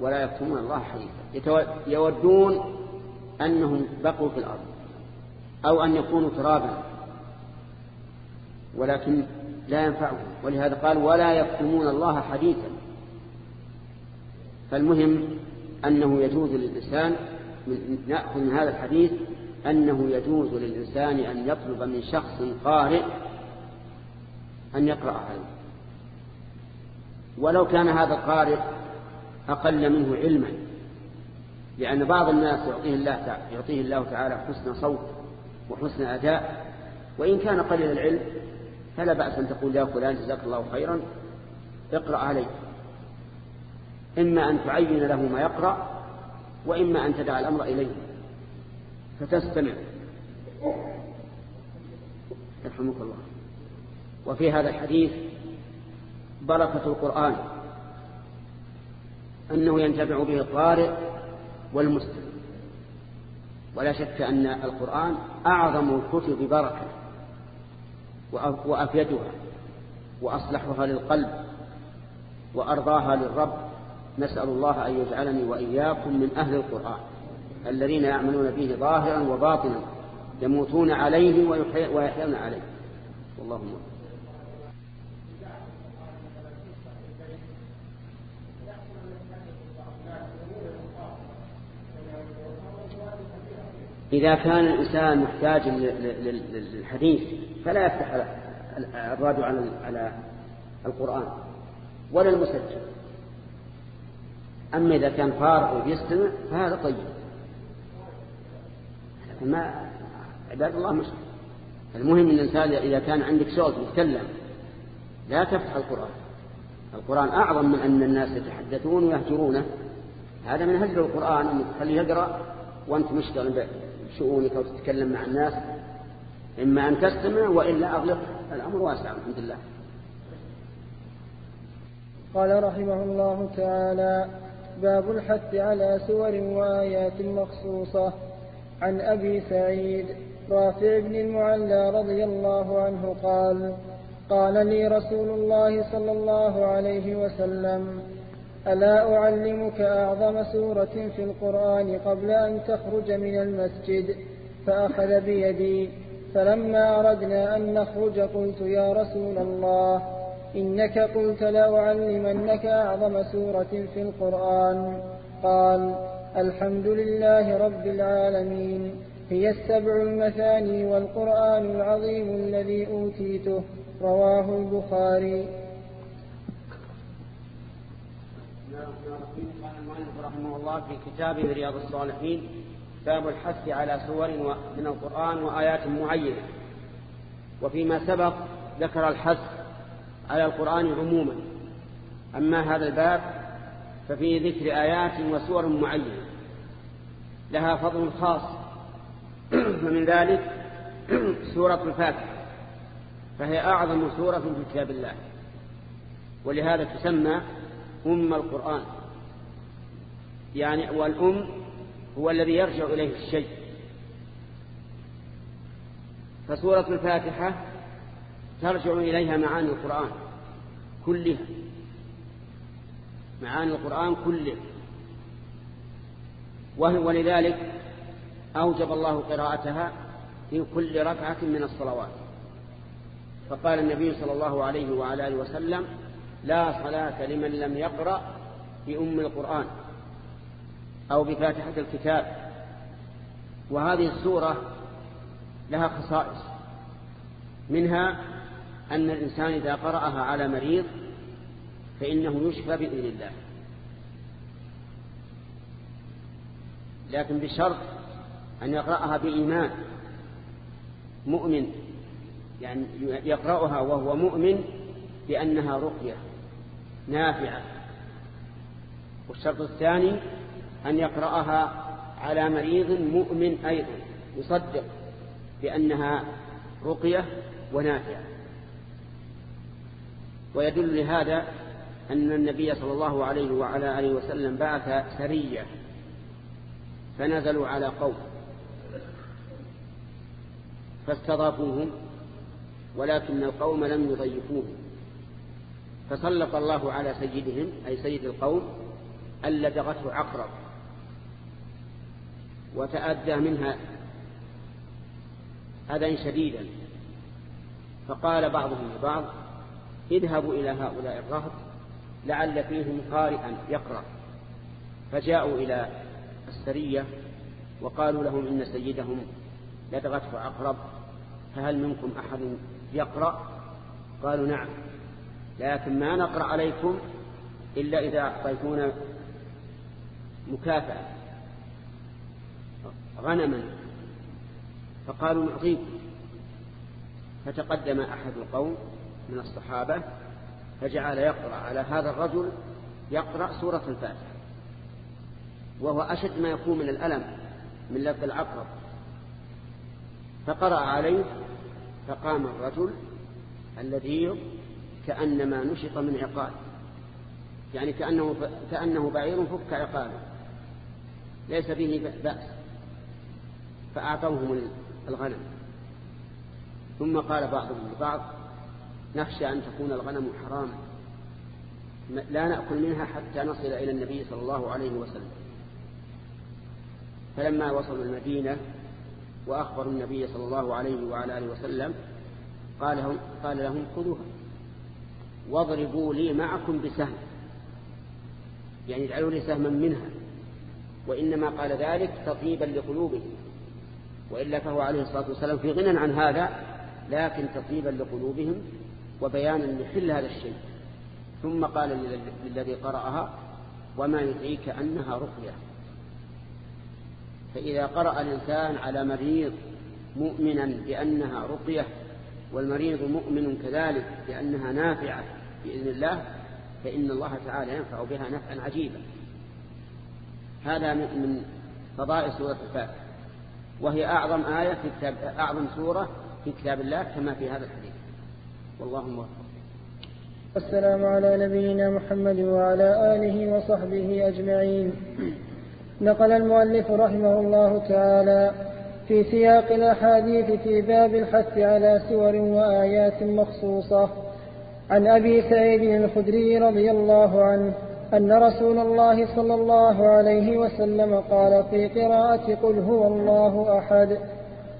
ولا يكتمون الله حديثا. يودون أنهم بقوا في الأرض أو أن يكونوا ترابا ولكن لا ينفعهم. ولهذا قال ولا يكتمون الله حديثا. فالمهم أنه يجوز للإنسان نأخذ من هذا الحديث أنه يجوز للإنسان أن يطلب من شخص قارئ أن يقرأ عليه ولو كان هذا القارئ أقل منه علما لأن بعض الناس يعطيه الله تعالى, يعطيه الله تعالى حسن صوت وحسن أداء وإن كان قليل العلم فلا بأس أن تقول يا فلان جزاك الله خيرا اقرأ عليه. إما أن تعين له ما يقرأ وإما أن تدع الأمر إليه. فتستمع. يرحمك الله. وفي هذا الحديث بركة القرآن أنه ينتفع به القارئ والمسلم. ولا شك أن القرآن أعظم الكتب بركة وأفيدها وأصلحها للقلب وأرضاها للرب. نسأل الله أن يجعلني وإياكم من أهل القرآن الذين يعملون به ظاهرا وباطنا يموتون عليه ويحيون عليه. واللهم إذا كان الإنسان محتاج للحديث فلا يفتح الراديو على القرآن ولا المسجل أما إذا كان فارغ ويستمع فهذا طيب. لكن ما عباد الله مش المهم أن الإنسان إذا كان عندك صوت يتكلم لا تفتح القرآن. القرآن أعظم من أن الناس يتحدثون ويهجرونه. هذا من هجر القرآن. أن تخليه يقرأ وأنت مشتغل بشؤونك أو تتكلم مع الناس. إما أن تستمع وإلا أغلق. الأمر واسع الحمد لله. قال رحمه الله تعالى باب الحث على سور وآيات مخصوصة. عن أبي سعيد رافع بن المعلى رضي الله عنه قال قال لي رسول الله صلى الله عليه وسلم ألا أعلمك أعظم سورة في القرآن قبل أن تخرج من المسجد؟ فأخذ بيدي فلما أردنا أن نخرج قلت يا رسول الله إنك قلت لأعلمنك أعظم سورة في القرآن. قال الحمد لله رب العالمين. هي السبع المثاني والقرآن العظيم الذي أوتيته. رواه البخاري. رحمه الله في كتابه رياض الصالحين باب الحث على سور من القرآن وآيات معينة. وفيما سبق ذكر الحث على القرآن عموما. أما هذا الباب ففيه ذكر آيات وسور معينة لها فضل خاص. ومن ذلك سورة الفاتحة فهي أعظم سورة في كتاب الله. ولهذا تسمى أم القرآن. يعني والأم هو الذي يرجع إليه الشيء. فسورة الفاتحة ترجع إليها معاني القرآن كلها. معاني القرآن كله ولذلك أوجب الله قراءتها في كل ركعة من الصلوات. فقال النبي صلى الله عليه وعلى آله وسلم لا صلاة لمن لم يقرأ بأم القرآن أو بفاتحة الكتاب. وهذه السورة لها خصائص. منها أن الإنسان إذا قرأها على مريض فإنه يشفى بإذن الله. لكن بشرط أن يقرأها بإيمان. مؤمن يعني يقرأها وهو مؤمن بأنها رقية نافعة. والشرط الثاني أن يقرأها على مريض مؤمن أيضا يصدق بأنها رقية ونافعة. ويدل لهذا أن النبي صلى الله عليه وعلى آله وسلم بعث سرية فنزلوا على قوم فاستضافوهم ولكن القوم لم يضيفوه فسلط الله على سيدهم أي سيد القوم ألدغته عقرب وتأدى منها أذى شديدا. فقال بعضهم لبعض اذهبوا إلى هؤلاء الرهط لعل فيهم قارئا يقرأ. فجاءوا إلى السرية وقالوا لهم إن سيدهم لدغته عقرب فهل منكم أحد يقرأ؟ قالوا نعم لكن ما نقرأ عليكم إلا إذا أعطيتونا مكافأة غنما. فقالوا نعطيكم. فتقدم أحد القوم من الصحابة فجعل يقرأ على هذا الرجل يقرأ سورة الفاتحة. وهو أشد ما يكون من الألم من لفظ العقرب. فقرأ عليه فقام الرجل الذي كأنما نشط من عقال. يعني كأنه, كأنه بعير فك عقاله. ليس به بأس. فأعطوهم الغنم. ثم قال بعضهم لبعض نخشى أن تكون الغنم حراما. لا نأكل منها حتى نصل إلى النبي صلى الله عليه وسلم. فلما وصلوا المدينة وأخبروا النبي صلى الله عليه وعلى آله وسلم قال لهم, قال لهم خذوها. واضربوا لي معكم بسهم. يعني اجعلوا لي سهما منها. وإنما قال ذلك تطيبا لقلوبهم. وإلا فهو عليه الصلاة والسلام في غنى عن هذا لكن تطيبا لقلوبهم. وبيانا لحل هذا الشيء. ثم قال للذي قرأها وما يدريك أنها رقية. فإذا قرأ الإنسان على مريض مؤمنا بأنها رقية والمريض مؤمن كذلك بأنها نافعة بإذن الله فإن الله تعالى ينفع بها نفعا عجيبا. هذا من فضائل سورة الفاتحة. وهي أعظم آية في كتاب أعظم سورة في كتاب الله كما في هذا الحديث. والله موفق. والسلام على نبينا محمد وعلى آله وصحبه أجمعين. نقل المؤلف رحمه الله تعالى في سياق الأحاديث في باب الحث على سور وآيات مخصوصة. عن أبي سعيد الخدري رضي الله عنه أن رسول الله صلى الله عليه وسلم قال في قراءة قل هو الله أحد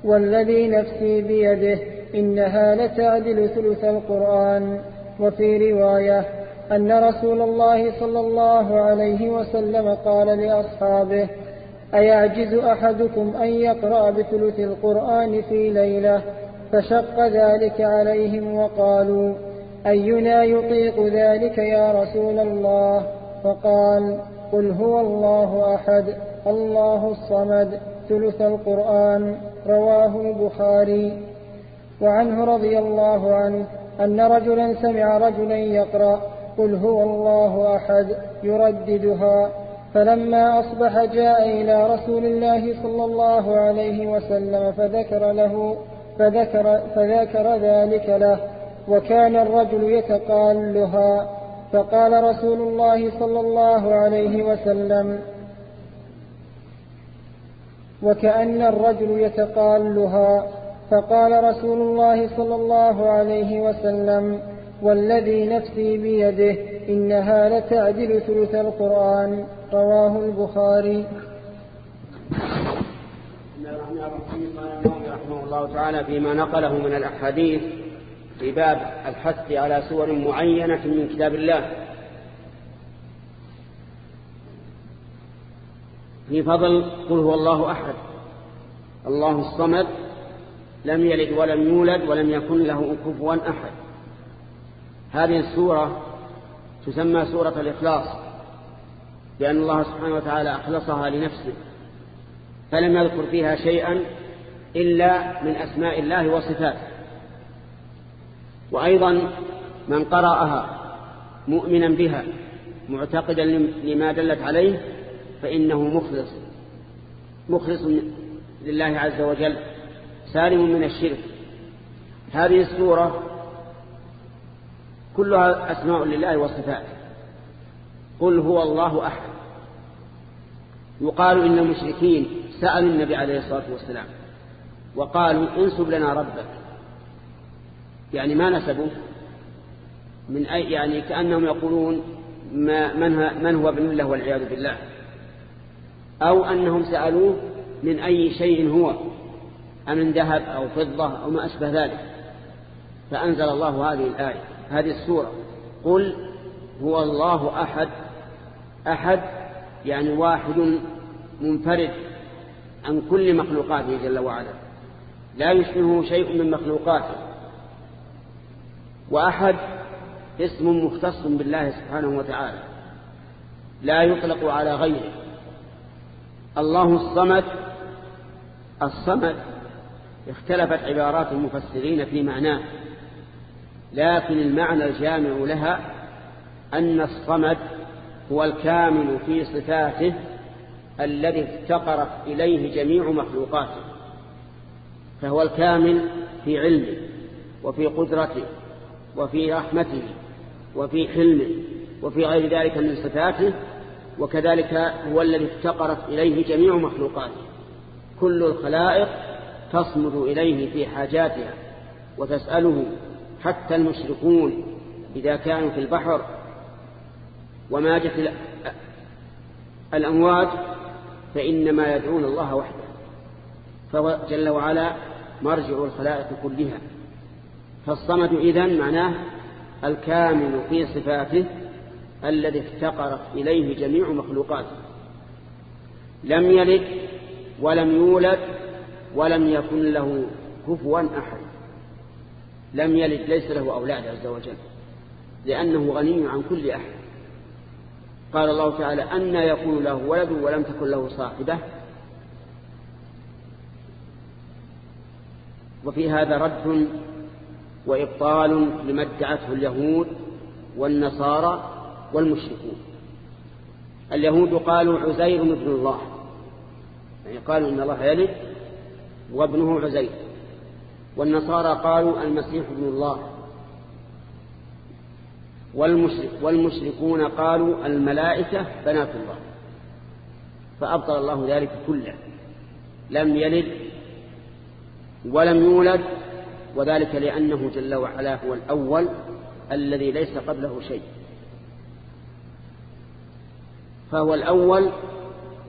والذي نفسي بيده. إنها لتعدل ثلث القرآن. وفي رواية أن رسول الله صلى الله عليه وسلم قال لأصحابه أيعجز أحدكم أن يقرأ بثلث القرآن في ليلة؟ فشق ذلك عليهم وقالوا أينا يطيق ذلك يا رسول الله؟ فقال قل هو الله أحد الله الصمد ثلث القرآن رواه البخاري. وعنه رضي الله عنه أن رجلا سمع رجلا يقرأ قل هو الله أحد يرددها. فلما أصبح جاء إلى رسول الله صلى الله عليه وسلم فذكر له فذكر, فذكر ذلك له وكان الرجل يتقالها فقال رسول الله صلى الله عليه وسلم وكأن الرجل يتقالها فقال رسول الله صلى الله عليه وسلم والذي نفسي بيده إنها لتعدل ثلث القرآن. رواه البخاري. رحمه الله تعالى فيما نقله من الأحاديث في باب الحث على سور معينة من كتاب الله. في فضل قل هو الله أحد الله الصمد لم يلد ولم يولد ولم يكن له كفوا أحد. هذه السورة تسمى سورة الإخلاص لأن الله سبحانه وتعالى أخلصها لنفسه فلم يذكر فيها شيئا إلا من أسماء الله وصفاته. وأيضا من قرأها مؤمنا بها معتقدا لما دلت عليه فإنه مخلص مخلص لله عز وجل. سالم من الشرك. هذه السورة كلها أسماء لله وصفاته قل هو الله أحد. يقال إن المشركين سألوا النبي عليه الصلاة والسلام وقالوا انسب لنا ربك. يعني ما نسبوا؟ من أي يعني كأنهم يقولون ما من, من هو ابن الله والعياذ بالله. أو أنهم سألوه من أي شيء هو. أمن ذهب أو فضة أو ما أشبه ذلك. فأنزل الله هذه الآية هذه السورة. قل هو الله أحد أحد يعني واحد منفرد عن كل مخلوقاته جل وعلا. لا يشبهه شيء من مخلوقاته. وأحد اسم مختص بالله سبحانه وتعالى. لا يطلق على غيره. الله الصمد الصمد اختلفت عبارات المفسرين في معناه لكن المعنى الجامع لها أن الصمد هو الكامل في صفاته الذي افتقرت إليه جميع مخلوقاته فهو الكامل في علمه وفي قدرته وفي رحمته وفي حلمه وفي غير ذلك من صفاته وكذلك هو الذي افتقرت إليه جميع مخلوقاته. كل الخلائق تصمد إليه في حاجاتها وتسأله حتى المشركون إذا كانوا في البحر وماجت الأمواج فإنما يدعون الله وحده فهو جل وعلا مرجع الخلائق كلها. فالصمد إذن معناه الكامل في صفاته الذي افتقرت إليه جميع مخلوقاته. لم يلد ولم يولد ولم يكن له كفوا أحد. لم يلد ليس له أولاد عز وجل لأنه غني عن كل أحد. قال الله تعالى أن يكون له ولد ولم تكن له صاحبة. وفي هذا رد وإبطال لما ادعته اليهود والنصارى والمشركون. اليهود قالوا عزير ابن الله يعني قالوا إن الله يلد وابنه عزير والنصارى قالوا المسيح ابن الله. والمشرك والمشركون قالوا الملائكة بنات الله. فأبطل الله ذلك كله. لم يلد ولم يولد وذلك لأنه جل وعلا هو الأول الذي ليس قبله شيء. فهو الأول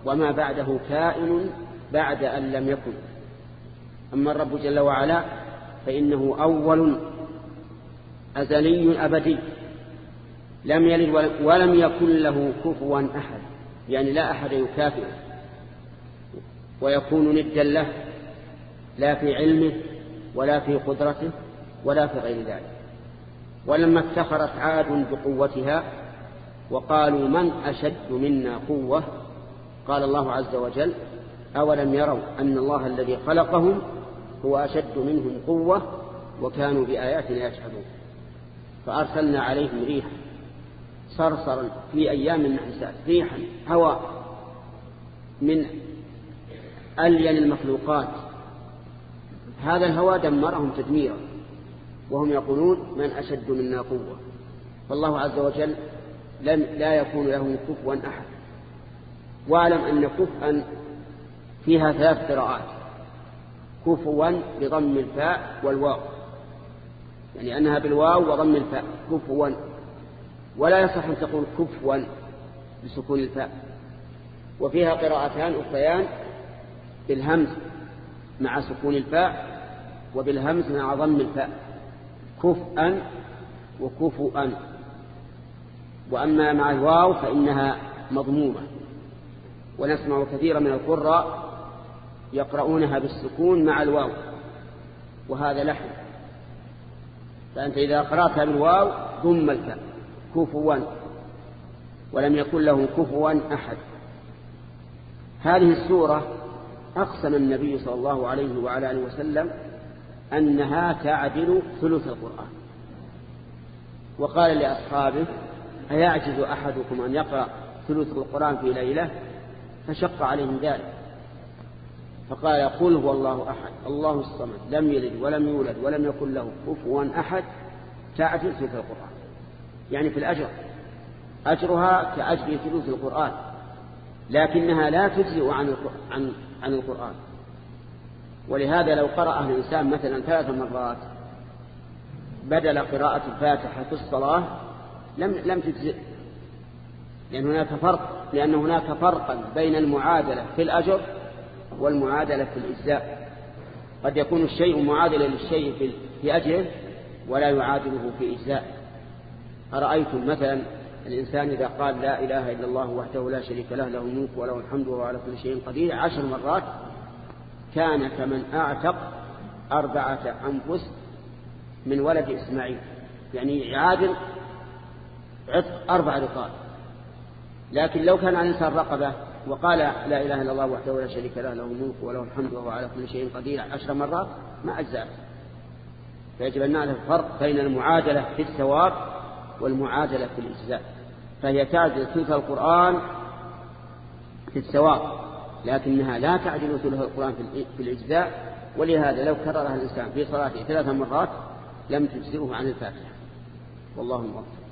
وما بعده كائن بعد أن لم يكن. أما الرب جل وعلا فإنه أول أزلي أبدي. لم يلد ولم يكن له كفوا أحد. يعني لا أحد يكافئه. ويكون ندا له. لا في علمه ولا في قدرته ولا في غير ذلك. ولما افتخرت عاد بقوتها وقالوا من أشد منا قوة؟ قال الله عز وجل أولم يروا أن الله الذي خلقهم هو أشد منهم قوة وكانوا بآياتنا يجحدون. فأرسلنا عليهم ريحا صرصرا في أيام النحسات ريحا هواء من ألين المخلوقات. هذا الهواء دمرهم تدميرا وهم يقولون من أشد منا قوة. فالله عز وجل لم لا يكون له كفوا أحد. واعلم أن كفءا فيها ثلاث قراءات كفوا بضم الفاء والواو. يعني أنها بالواو وضم الفاء. كفوا. ولا يصح أن تقول كفوا بسكون الفاء. وفيها قراءتان أخريان بالهمز مع سكون الفاء وبالهمز مع ضم الفاء. كفءا وكفؤا. وأما مع الواو فإنها مضمومة. ونسمع كثيرا من القراء يقرؤونها بالسكون مع الواو وهذا لحن. فأنت إذا قرأتها بالواو ضم الكاف كفوا ولم يكن له كفوا أحد. هذه السورة أقسم النبي صلى الله عليه وعلى آله وسلم أنها تعدل ثلث القرآن. وقال لأصحابه أيعجز أحدكم أن يقرأ ثلث القرآن في ليلة؟ فشق عليهم ذلك. فقال قل هو الله أحد الله الصمد لم يلد ولم يولد ولم يكن له كفوا أحد. تعجز في القرآن يعني في الأجر. أجرها كأجر ثلث القرآن لكنها لا تجزئ عن عن عن القرآن. ولهذا لو قرأ الإنسان مثلا ثلاث مرات بدل قراءة الفاتحة في الصلاة لم لم تجزئ. لأن هناك فرق لأن هناك فرقا بين المعادلة في الأجر والمعادلة في الإجزاء. قد يكون الشيء معادلا للشيء في أجره ولا يعادله في إجزاء. أرأيتم مثلا الإنسان إذا قال لا إله إلا الله وحده لا شريك له له الملك وله الحمد وهو على كل شيء قدير عشر مرات كان كمن أعتق أربعة أنفس من ولد إسماعيل. يعني يعادل عتق أربع رقاب. لكن لو كان عن إنسان رقبة وقال لا إله إلا الله وحده لا شريك له له الملك وله الحمد وهو على كل شيء قدير. عشر مرات ما أجزأت فيجب أن نعرف الفرق بين المعادلة في الثواب والمعادلة في الإجزاء. فهي تعدل ثلث القرآن في الثواب لكنها لا تعدل ثلث القرآن في الإجزاء. ولهذا لو كررها الإنسان في صلاته ثلاث مرات لم تجزئه عن الفاتحة. والله موفق.